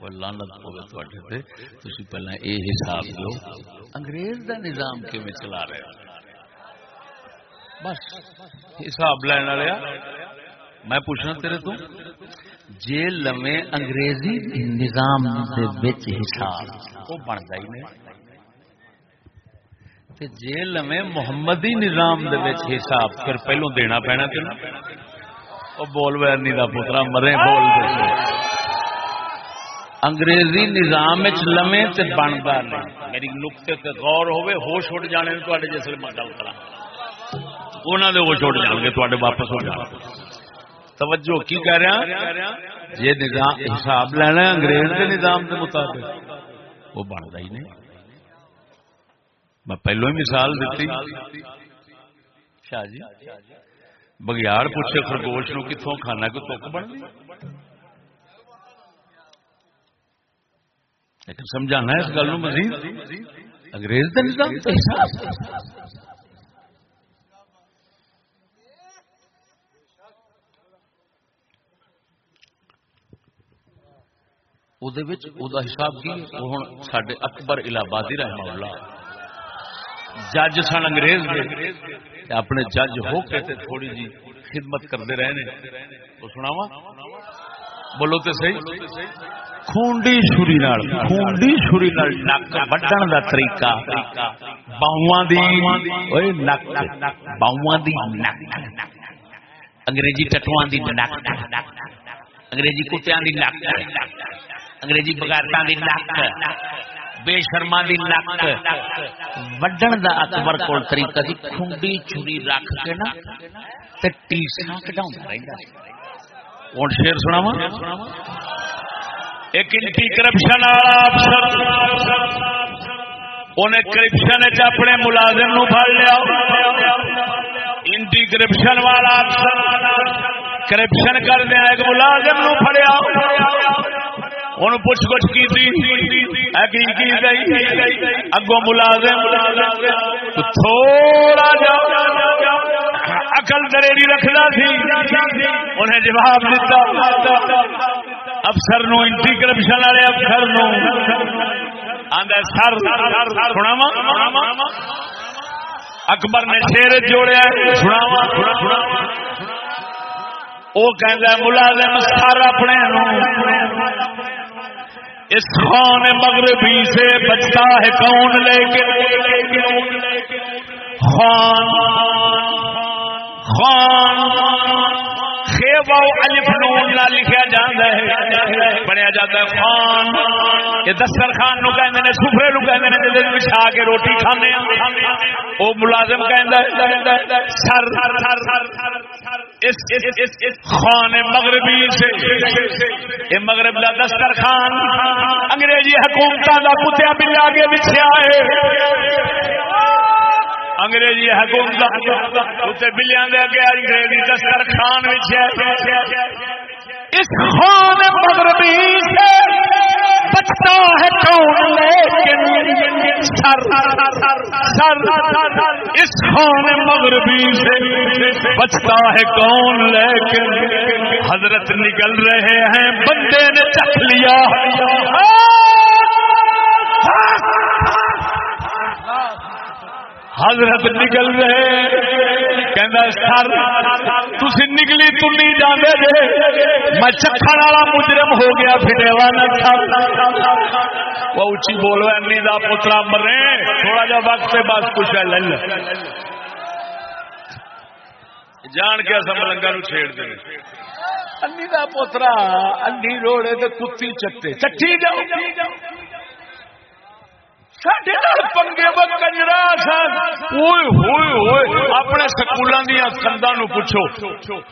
وہ لانت تھوڑے تے۔ تسی پہلا اے حساب دو انگریز دا نظام کیویں چلا رہے بس، حساب لین والے میں پوچھنا تیرے تو، جے لویں انگریزی نظام دے وچ حساب وہ بندا ہی نہیں تے جے محمدی نظام دے وچ حساب، پھر پہلو دینا پینا تے نا بول ویرنی دا پترا، مرے بول دے۔ انگریزی نظام لمے تے بندا نہیں۔ میری نقطے تے غور ہوے ہوش اٹھ جانے نے تواڈے جسے میں گل کراں۔ انہاں دے ہوش اٹھ جان گے، تواڈے واپس ہو جان توجہ، کی کہہ رہا ہاں؟ یہ نظام، حساب لینا ہے، انگریز کے نظام کے مطابق۔ وہ بنتا ہی نہیں۔ میں پہلو ہی مثال دیتی۔ شاہ جی۔ بگیاڑ پوچھے خرگوش نو کتوں کھانا کو تک بن لیکن سمجھانا ہے اس گل مزید۔ انگریز کا نظام تو حساب حساب کی ہوں سڈے اکبر الہبادی رحمہ اللہ۔ جج سن انگریز دے اپنے جج ہو کے تے تھوڑی جی خدمت کرتے رہے وہ سناوا بولو تو صحیح۔ خونڈی چھری خونڈی چھری نک وڈن دا طریقہ۔ باہواں دی، اوئے نک باہواں دی نک۔ انگریزی ٹٹواں دی نک۔ انگریزی کتیاں دی نک۔ انگریزی بغیرتاں دی نک۔ بے شرما دی نک وڈن دا اکبر کول طریقہ دی کھنڈی چھری رکھ کے نا تے ٹیسا کڈاوندا رہندا ہن شعر سناواں؟ ایک انٹی کرپشن والا افسر انہیں کرپشن وچ اپنے ملازم نو پھڑ لیا۔ انٹی کرپشن والا افسر کرپشن کر دیا ایک ملازم نو پھڑیا۔ ان پوچھ گچھ کی اگو ملازم تھوڑا جا اقل دریری رکھنا سی، انہیں جواب دیتا افسر نو انٹی کرپشن والے افسر نو۔ آدھا سر سنا اکبر نے شیر جوڑیا سناوا وہ کہ ملازم، سر اپنے نو۔ اس خان مغربی سے بچتا ہے کون لے کے خان خان لکھا جاتا ہے، بنیا جاتا ہے خان۔ یہ سفرے نو کہ بچھا کے روٹی کھانے وہ ملازم سر خان مغربی سے۔ یہ مغرب کا دسترخان انگریزی حکومت کا کتیا بلا کے بچھا ہے۔ انگریزی حکومت بلیاں دے اگے انگریزی دستر خان اس خان مغربی سے، بچتا ہے کون لیکن سر۔ سر۔ اس خان مغربی سے، بچتا ہے کون لیکن حضرت نکل رہے ہیں، بندے نے چکھ لیا۔ حضرت نکل رہے کہندا سر، تسی نکلی تنی جاندے جے، میں چکھن والا مجرم ہو گیا پھٹے نہ تھا وہ اچھی بولو انی دا پترا مرے، تھوڑا جا وقت سے بس کچھ ہے لل جان کے اصل ملنگا نو چھیڑ دے۔ انی دا پوترا انی روڑے تے کتی چٹے چٹی جاؤ۔ پنگے کنجرا اپنے سکولوں دیا کندھا نو پوچھو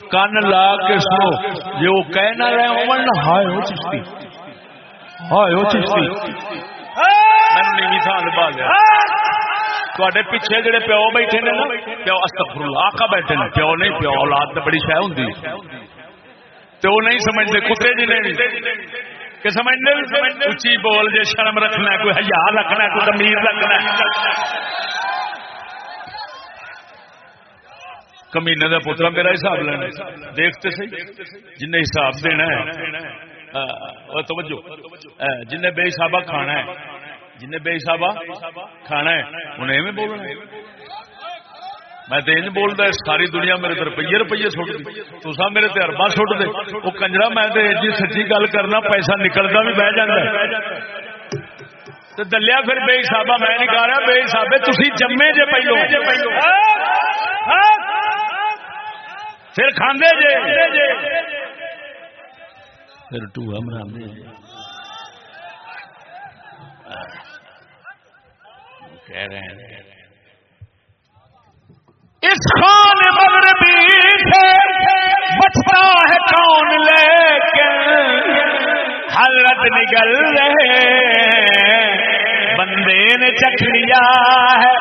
کن لا کے سنو جی وہ کہنا رہے امن ہائے ہو چشتی ہائے ہو چشتی تے پیچھے جڑے پیو بیٹھے نے پیو استغفر اللہ آقا بیٹھے نے پیو نہیں پیو اولاد بڑی شہ ہوں تو وہ نہیں سمجھتے کتے جی نہیں کہ سمجھنے اچھی بول جے شرم رکھنا کوئی ہزار رکھنا کوئی تمیز رکھنا کمینے کا پوترا میرا حساب لینا دیکھتے سی جن حساب دینا ہے۔ توجہ۔ جن بے حسابہ کھانا ہے۔ جن بے حسابہ کھانا ہے، انہیں میں بولنا میں تو یہ بولتا ساری دنیا میرے تو روپیے روپیے سٹ دی۔ تو سا میرے تے اربا سٹ دے۔ وہ کنجرا میں تو جی سچی گل کرنا پیسہ نکلتا بھی بہ جا تو دلیا پھر بے حسابہ میں نہیں کہا رہا بے حسابے تھی جمے جے پہلو۔ پھر کھاندے جے۔ پھر ٹوہا مرانے کہہ رہے ہیں۔ اس خان مغربی سے بچتا ہے کون لیکن حضرت نکل رہے بندے نے چکھ لیا ہے،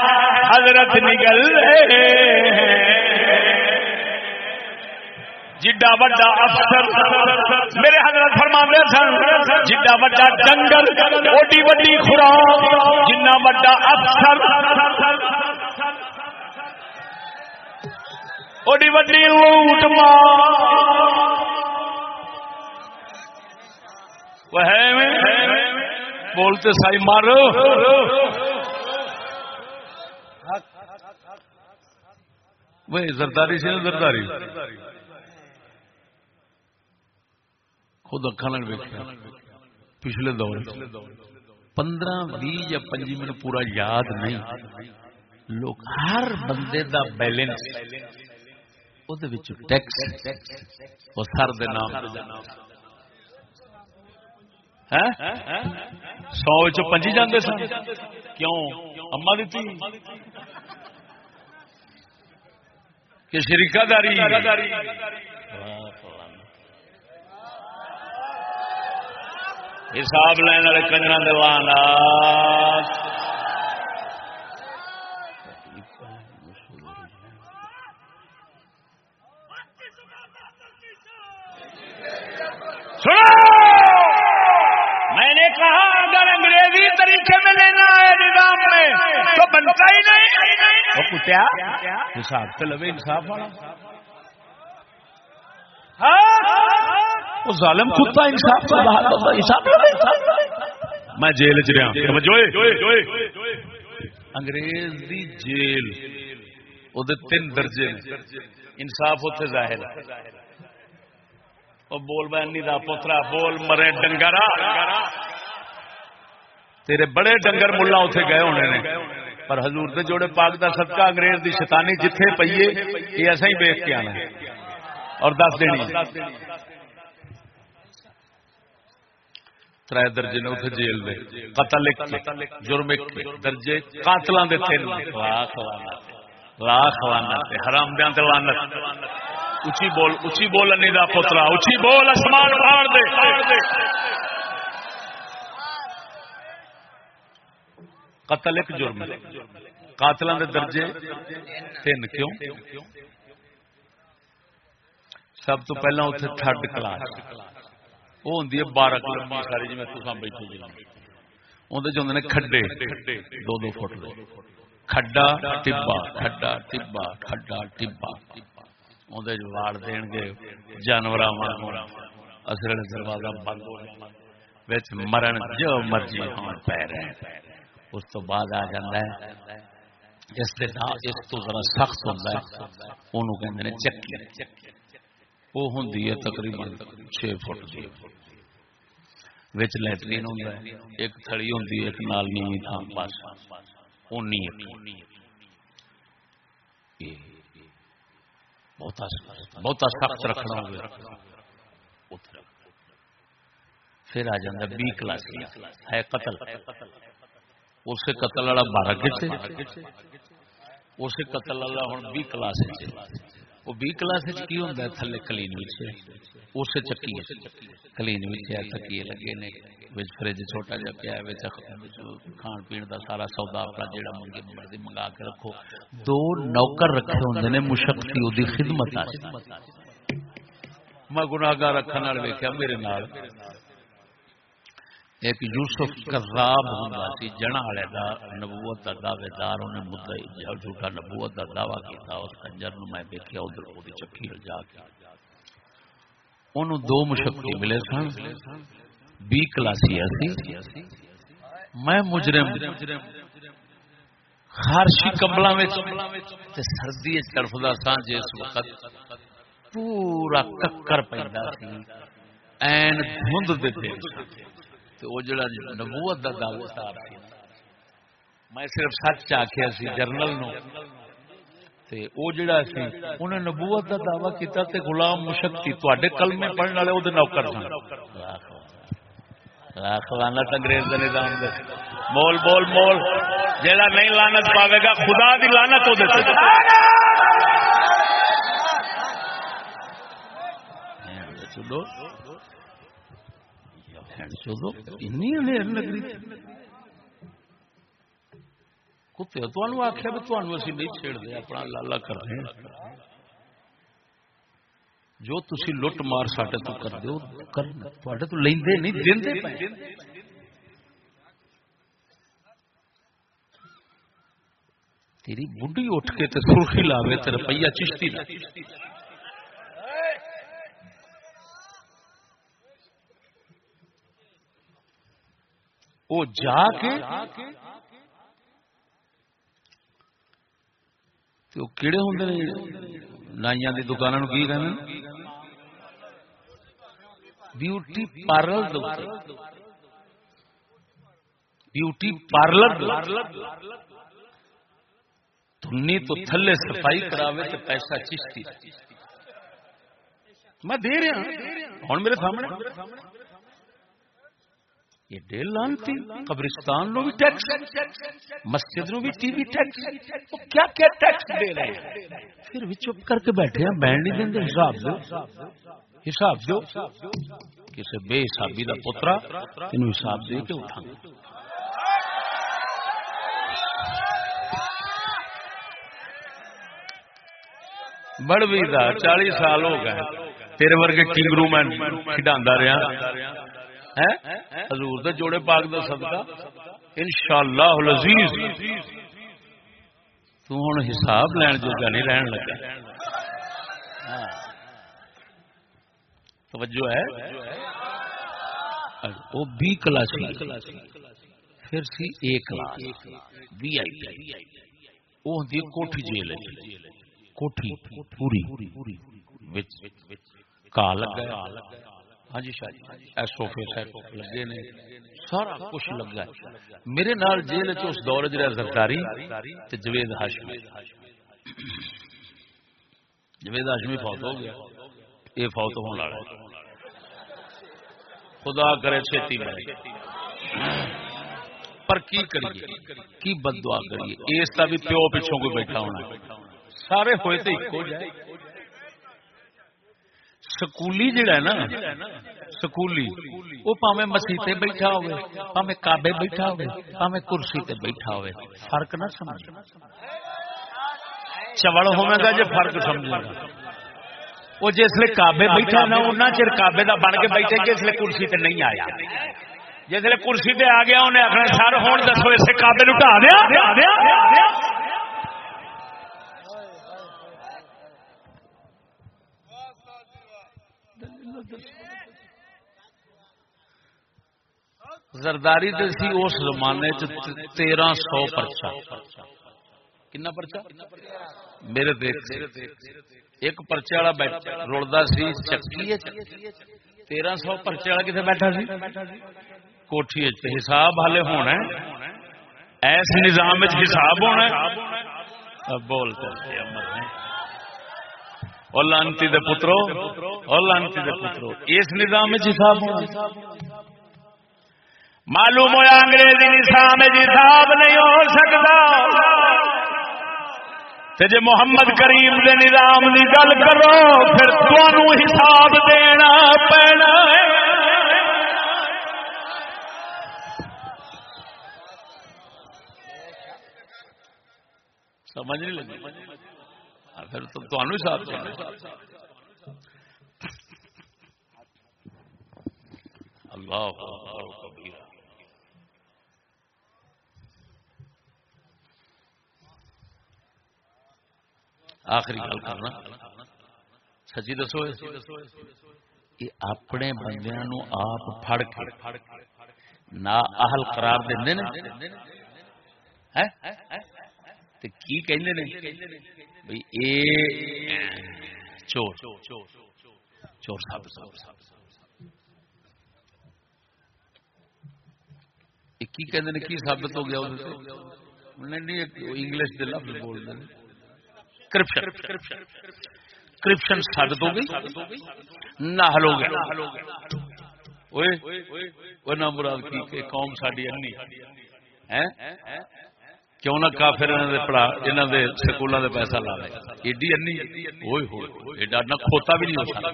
حضرت نکل رہے جڈا وڈا افسر، میرے حضرت فرماندے سن، جڈا وڈا جنگل، اوڈی وڈی خوراک، جنہ وڈا افسر وڈی وڈی لوٹ بولتے سائی مارو وہ زرداری سے زرداری خود اکھا پچھلے دور پندرہ بھی یا پنجی میں پورا یاد نہیں لوگ ہر بندے دا بیلنس ٹیکس سر سو پنجی جانے سن کیوں اما دیتی کہ شریقہ داری حساب لین والے کنجر دلانا میں نے کہا اگر انگریزی طریقے میں لینا ہے نظام میں تو بنتا ہی نہیں۔ کتیا حساب تو لوے انصاف والا۔ ظالم کتا انصاف حساب میں جیل چ رہا انگریز دی جیل وہ تین درجے انصاف اتنے ظاہر بول بہنی دا پوترا بول مرے ڈنگر تیرے بڑے ڈنگر ملا اتنے گئے ہونے نے۔ پر حضور دے جوڑے پاک دا صدقہ انگریز دی شیطانی جتھے پیے یہ ایسا ہی بیچ کے آنا اور دس دینی تر درجے نے اتنے جیل دے۔ قتل ایک جرم ایک درجے قاتلاں دے تین لاکھ لاکھ حرام دیاں تے لعنت۔ اچھی بول اچھی بول انی دا پترا اچھی بول اسمان پھاڑ دے۔ قتل ایک جرم قاتل دے درجے تین کیوں؟ سب تو پہلا اتنے تھرڈ کلاس۔ وہ ہوں بارہ کلو ساری جی میں بیٹھے جی۔ اندر چ ہوں کھڈے۔ دو دو فٹ کھڈا، ٹبا کھڈا ٹبا کھڈا، ٹبا۔ واڑ دین گے جانور اصل دروازہ بند ہو مرن جو مرضی ہون پی رہے اس تو بعد آ جاتا ہے، اس دے اس تو ذرا سخت ہوتا ہے۔ انہوں کہتے ہیں چکی۔ وہ ہوں تقریباً چھ فٹ کی وچ لٹرین ہوں ایک تھڑی ہوں ایک نال نیوی تھان پاس۔ اونی ایک۔ بہت سخت رکھنا ہوگا۔ پھر آ جاتا بی کلاس ہے قتل۔ اسے قتل والا بارہ کتنے اسے قتل والا ہوں بی کلاس وہ بی کلاس کی ہوتا ہے؟ تھلے کلین اسے چکی کلین تکیے لگے نے۔ فرج چھوٹا جا پیا کھان پی کا سارا سودا اپنا جہاں منگے مرضی منگا کے رکھو۔ دو نوکر رکھے ہوں نے مشقتی وہ خدمت میں گناگار رکھنے ویکیا میرے نال۔ ایک یوسف کراب ہوں سی جنا والے دا نبوت کا دعوے دار انہیں مدعا جھوٹا نبوت کا دعوی کیا اس کنجر نو میں دیکھا ادھر وہ چکی جا کے۔ انہوں دو مشکل ملے سن۔ بی کلاسی سی۔ میں مجرم۔ خارشی کمبل سردی تڑفتا سا جس وقت پورا ککر پہ این دھند دے وہ جڑا نبوت کا دعوی دار میں صرف سچ آخیا سی، جرنل نو۔ وہ جڑا سی انہیں نبوت کا دعوی کیتا تے غلام مشکتی تے کلمے پڑھنے والے وہ نوکر سن۔ لاکھ لانت انگریز کا نظام دے۔ بول بول بول جہاں نہیں لانت پاوے گا، خدا دی لانت وہ چلو کتے آخیا بھی تمہیں اسی نہیں چھیڑ اپنا لالا کر رہے جو تھی لٹ مار ساڈے تو کر دو تو لیندے نہیں دے تیری بڈھی اٹھ کے تے سرخی لاوے تے روپیہ چشتی وہ جا کے تو کہڑے ہوں نائیا کی دکانوں کی کہنے بیوٹی پارلر بیوٹی پارلر تنی تو تھلے صفائی کراوے تو پیسہ چشتی۔ میں دے رہا ہوں میرے سامنے۔ یہ ایڈے لانتی، قبرستان نو بھی ٹیکس، مسجد نو بھی ٹی وی ٹیکس، وہ کیا کیا ٹیکس دے رہے ہیں؟ پھر بھی چپ کر کے بیٹھے ہیں، بہن نہیں دیں حساب دو حساب دو کسی بے حسابی کا پترا تین حساب دے کے اٹھا بڑھ بھی تھا چالیس سال ہو گئے، تیرے ورگے کنگرو میں کھڈا رہا حضور دے جوڑے پاک دا صدقہ؟ انشاءاللہ العزیز، تو ہن حساب لین جو نہیں رہن لگا۔ توجہ ہے؟ اچھا، وہ بی کلاسی پھر سی اے کلاس۔ وی آئی۔ پی وہ ہوندی کوٹھی جیل ہے۔ کوٹھی پوری۔ وچ کا لگا ہاں جی شاہ جی سوفے جی۔ لگے نے، سارا کچھ لگا میرے نال جیل چ اس دور جہاں سرکاری جوید ہاشمی۔ جوید ہاشمی فوت ہو گیا۔ یہ فوت ہونے والا خدا کرے چھتی بڑے پر کی کریے؟ کی بد دعا کریے؟ اس کا بھی پیو پیچھوں کو بیٹھا ہونا سارے ہوئے تو ایک ہو جائے۔ سکولی جڑا ہے نا سکولی وہ پاوے مسیح بیٹھا ہوئے پاوے کابے بیٹھا ہوئے پاوے کرسی تے بیٹھا ہوئے فرق نہ سمجھ چوڑ ہوے گا جی فرق سمجھے گا وہ جس لیے کابے بیٹھا نا اُنہ چر کابے دا بن کے بیٹھے جس لیے کرسی تے نہیں آیا جس لیے کرسی تے آ گیا انہیں اپنے سر ہون دسو اسے کابے نٹا دیا زرداری سی اس زمانے تیرہ سو پرچا کنا پرچا میرے دیکھ ایک پرچے والا رلدا سی چکی تیرہ سو پرچے والا کتنے بیٹھا سی؟ کوٹھی حساب ہالے ہونا ایس نظام حساب ہونا بول چلتے اور لانتی دے پترو، اور لانتی دے پترو۔ اس نظام حساب ہونا۔ معلوم ہوا انگریزی نظام حساب نہیں ہو سکتا۔ جی محمد کریم دے نظام کی گل کرو، پھر تمہوں حساب دینا پینا سمجھ نہیں لگی؟ ہاں، پھر تو تمہیں اللہ آخری گل کرنا۔ سچی دسو یہ اپنے بندیا نو آپ فڑ کے نہ اہل قرار دے کی کہندے نے؟ بھئی اے چور۔ چور ثابت کی کہندے نے، کی ثابت ہو گیا انگلش دے لفظ بول دے۔ کرپشن۔ ثابت ہو گئی؟ نہ ہو گیا۔ نہ مراد کی قوم ساری انی کیوں نہ کافر پڑھا انہوں نے سکولوں کے پیسہ لا لے۔ ایڈی انی ہوئے ہوئے، ایڈا نہ کھوتا بھی نہیں ہو سکتا۔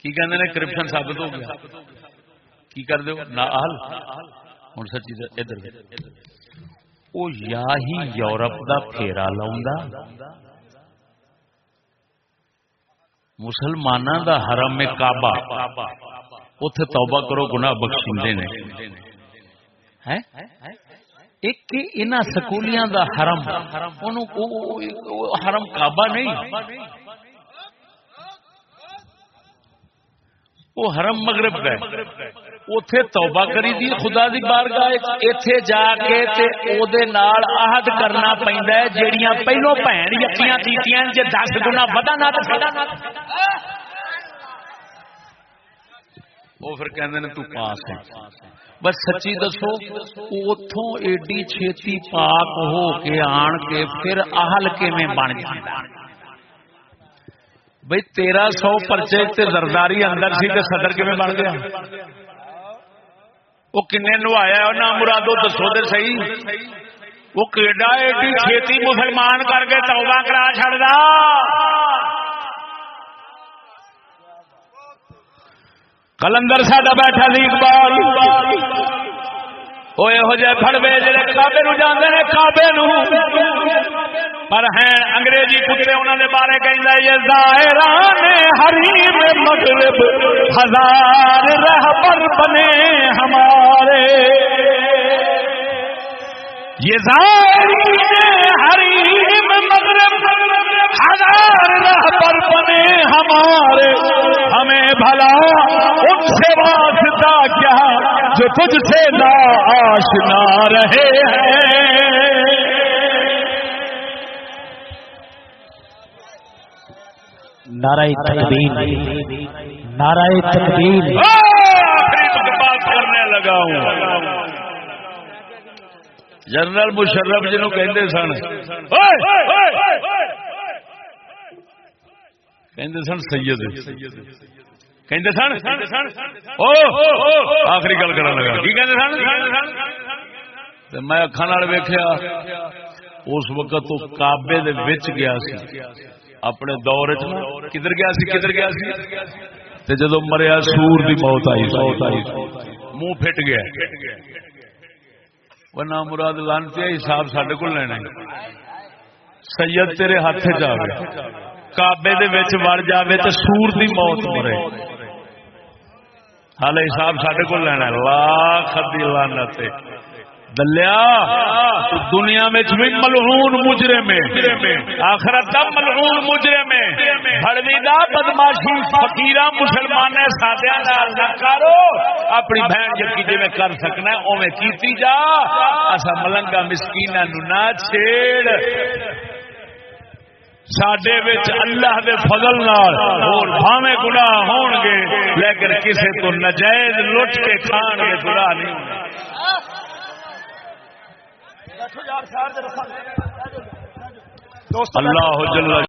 کی کہتے ہیں کرپشن ثابت ہو گیا۔ کی کر دو نہ حل ہوں سچی ادھر وہ یا ہی یورپ دا پھیرا لاؤں مسلمانوں دا حرم کعبہ۔ اتے توبہ کرو گنا بخشے نے۔ ایک ان سکولیاں دا حرم حرم کعبہ نہیں۔ وہ حرم مغرب گئے اتے توبہ کری دی، خدا دی بارگاہ اتے جا کے تے نال عہد کرنا پیندا ہے، جیڑیاں پہلو بہن یقیاں کیتیاں جے 10 گنا ودا نہ تے وہ پھر کہندے نے تو پاس ہے۔ بس سچی دسو اوتھوں ایڈی چھیتی پاک ہو کے آن کے پھر اہل کیویں بن جاندا بھئی تیرہ سو پرچے تے زرداری اندر سی تے صدر کیویں بن گیا؟ وہ کنے نوایا نہ مرادو دسو دے صحیح۔ وہ کیڈا ایڈی چھیتی مسلمان کر کے توبہ کرا چڑھا کلندر ساڈا بیٹھا سی اقبال۔ وہ یہو جہ فڑوے جڑے کابے نو جانے نے کابے نو۔ پر ہیں انگریزی کتے انہوں نے بارے کہیں یہ ظاہران حریم مغرب ہزار رہبر بنے ہمارے۔ یہ ظاہرین حریم مغرب ہزار رہبر بنے ہمارے۔ ہمیں بھلا ان سے واسطہ کیا جو تجھ سے لا آشنا رہے ہیں۔ نعرہ تکبیر نعرہ تکبیر۔ بات کرنے لگا ہوں۔ جنرل مشرف جنہوں کہتے سن۔ سن سید۔ آخری گل لگا۔ میں اکھان ویخیا اس وقت تو کابے گیا سی۔ اپنے دور کدھر گیا سی؟ کدھر گیا سی؟ جدو مریا سور کی موت آئی موت آئی منہ پٹ گیا۔ نام مراد لانتی حساب سڈے کو لینا سید تیرے ہاتھ جاوے کابے وڑ جائے تو سور کی موت مرے۔ ہال حساب سڈے کو لینا لاکھ دی لانت دلیا، تو دنیا میں بھی ملعون مجرے میں آخرت دا ملعون مجرے میں بڑوی دا بدماشی، فقیرہ مسلمان سادیا نال نہ کرو۔ اپنی بہن یقین جی میں کر سکنا ہے اوے کیتی جا۔ اسا ملنگا مسکینہ نو نہ چھیڑ۔ سڈے اللہ دے فضل نال اور بھاوے گناہ ہون گے لیکن کسے تو نجائز لٹ کے کھان گے، گناہ نہیں ہونا دوست اللہ جل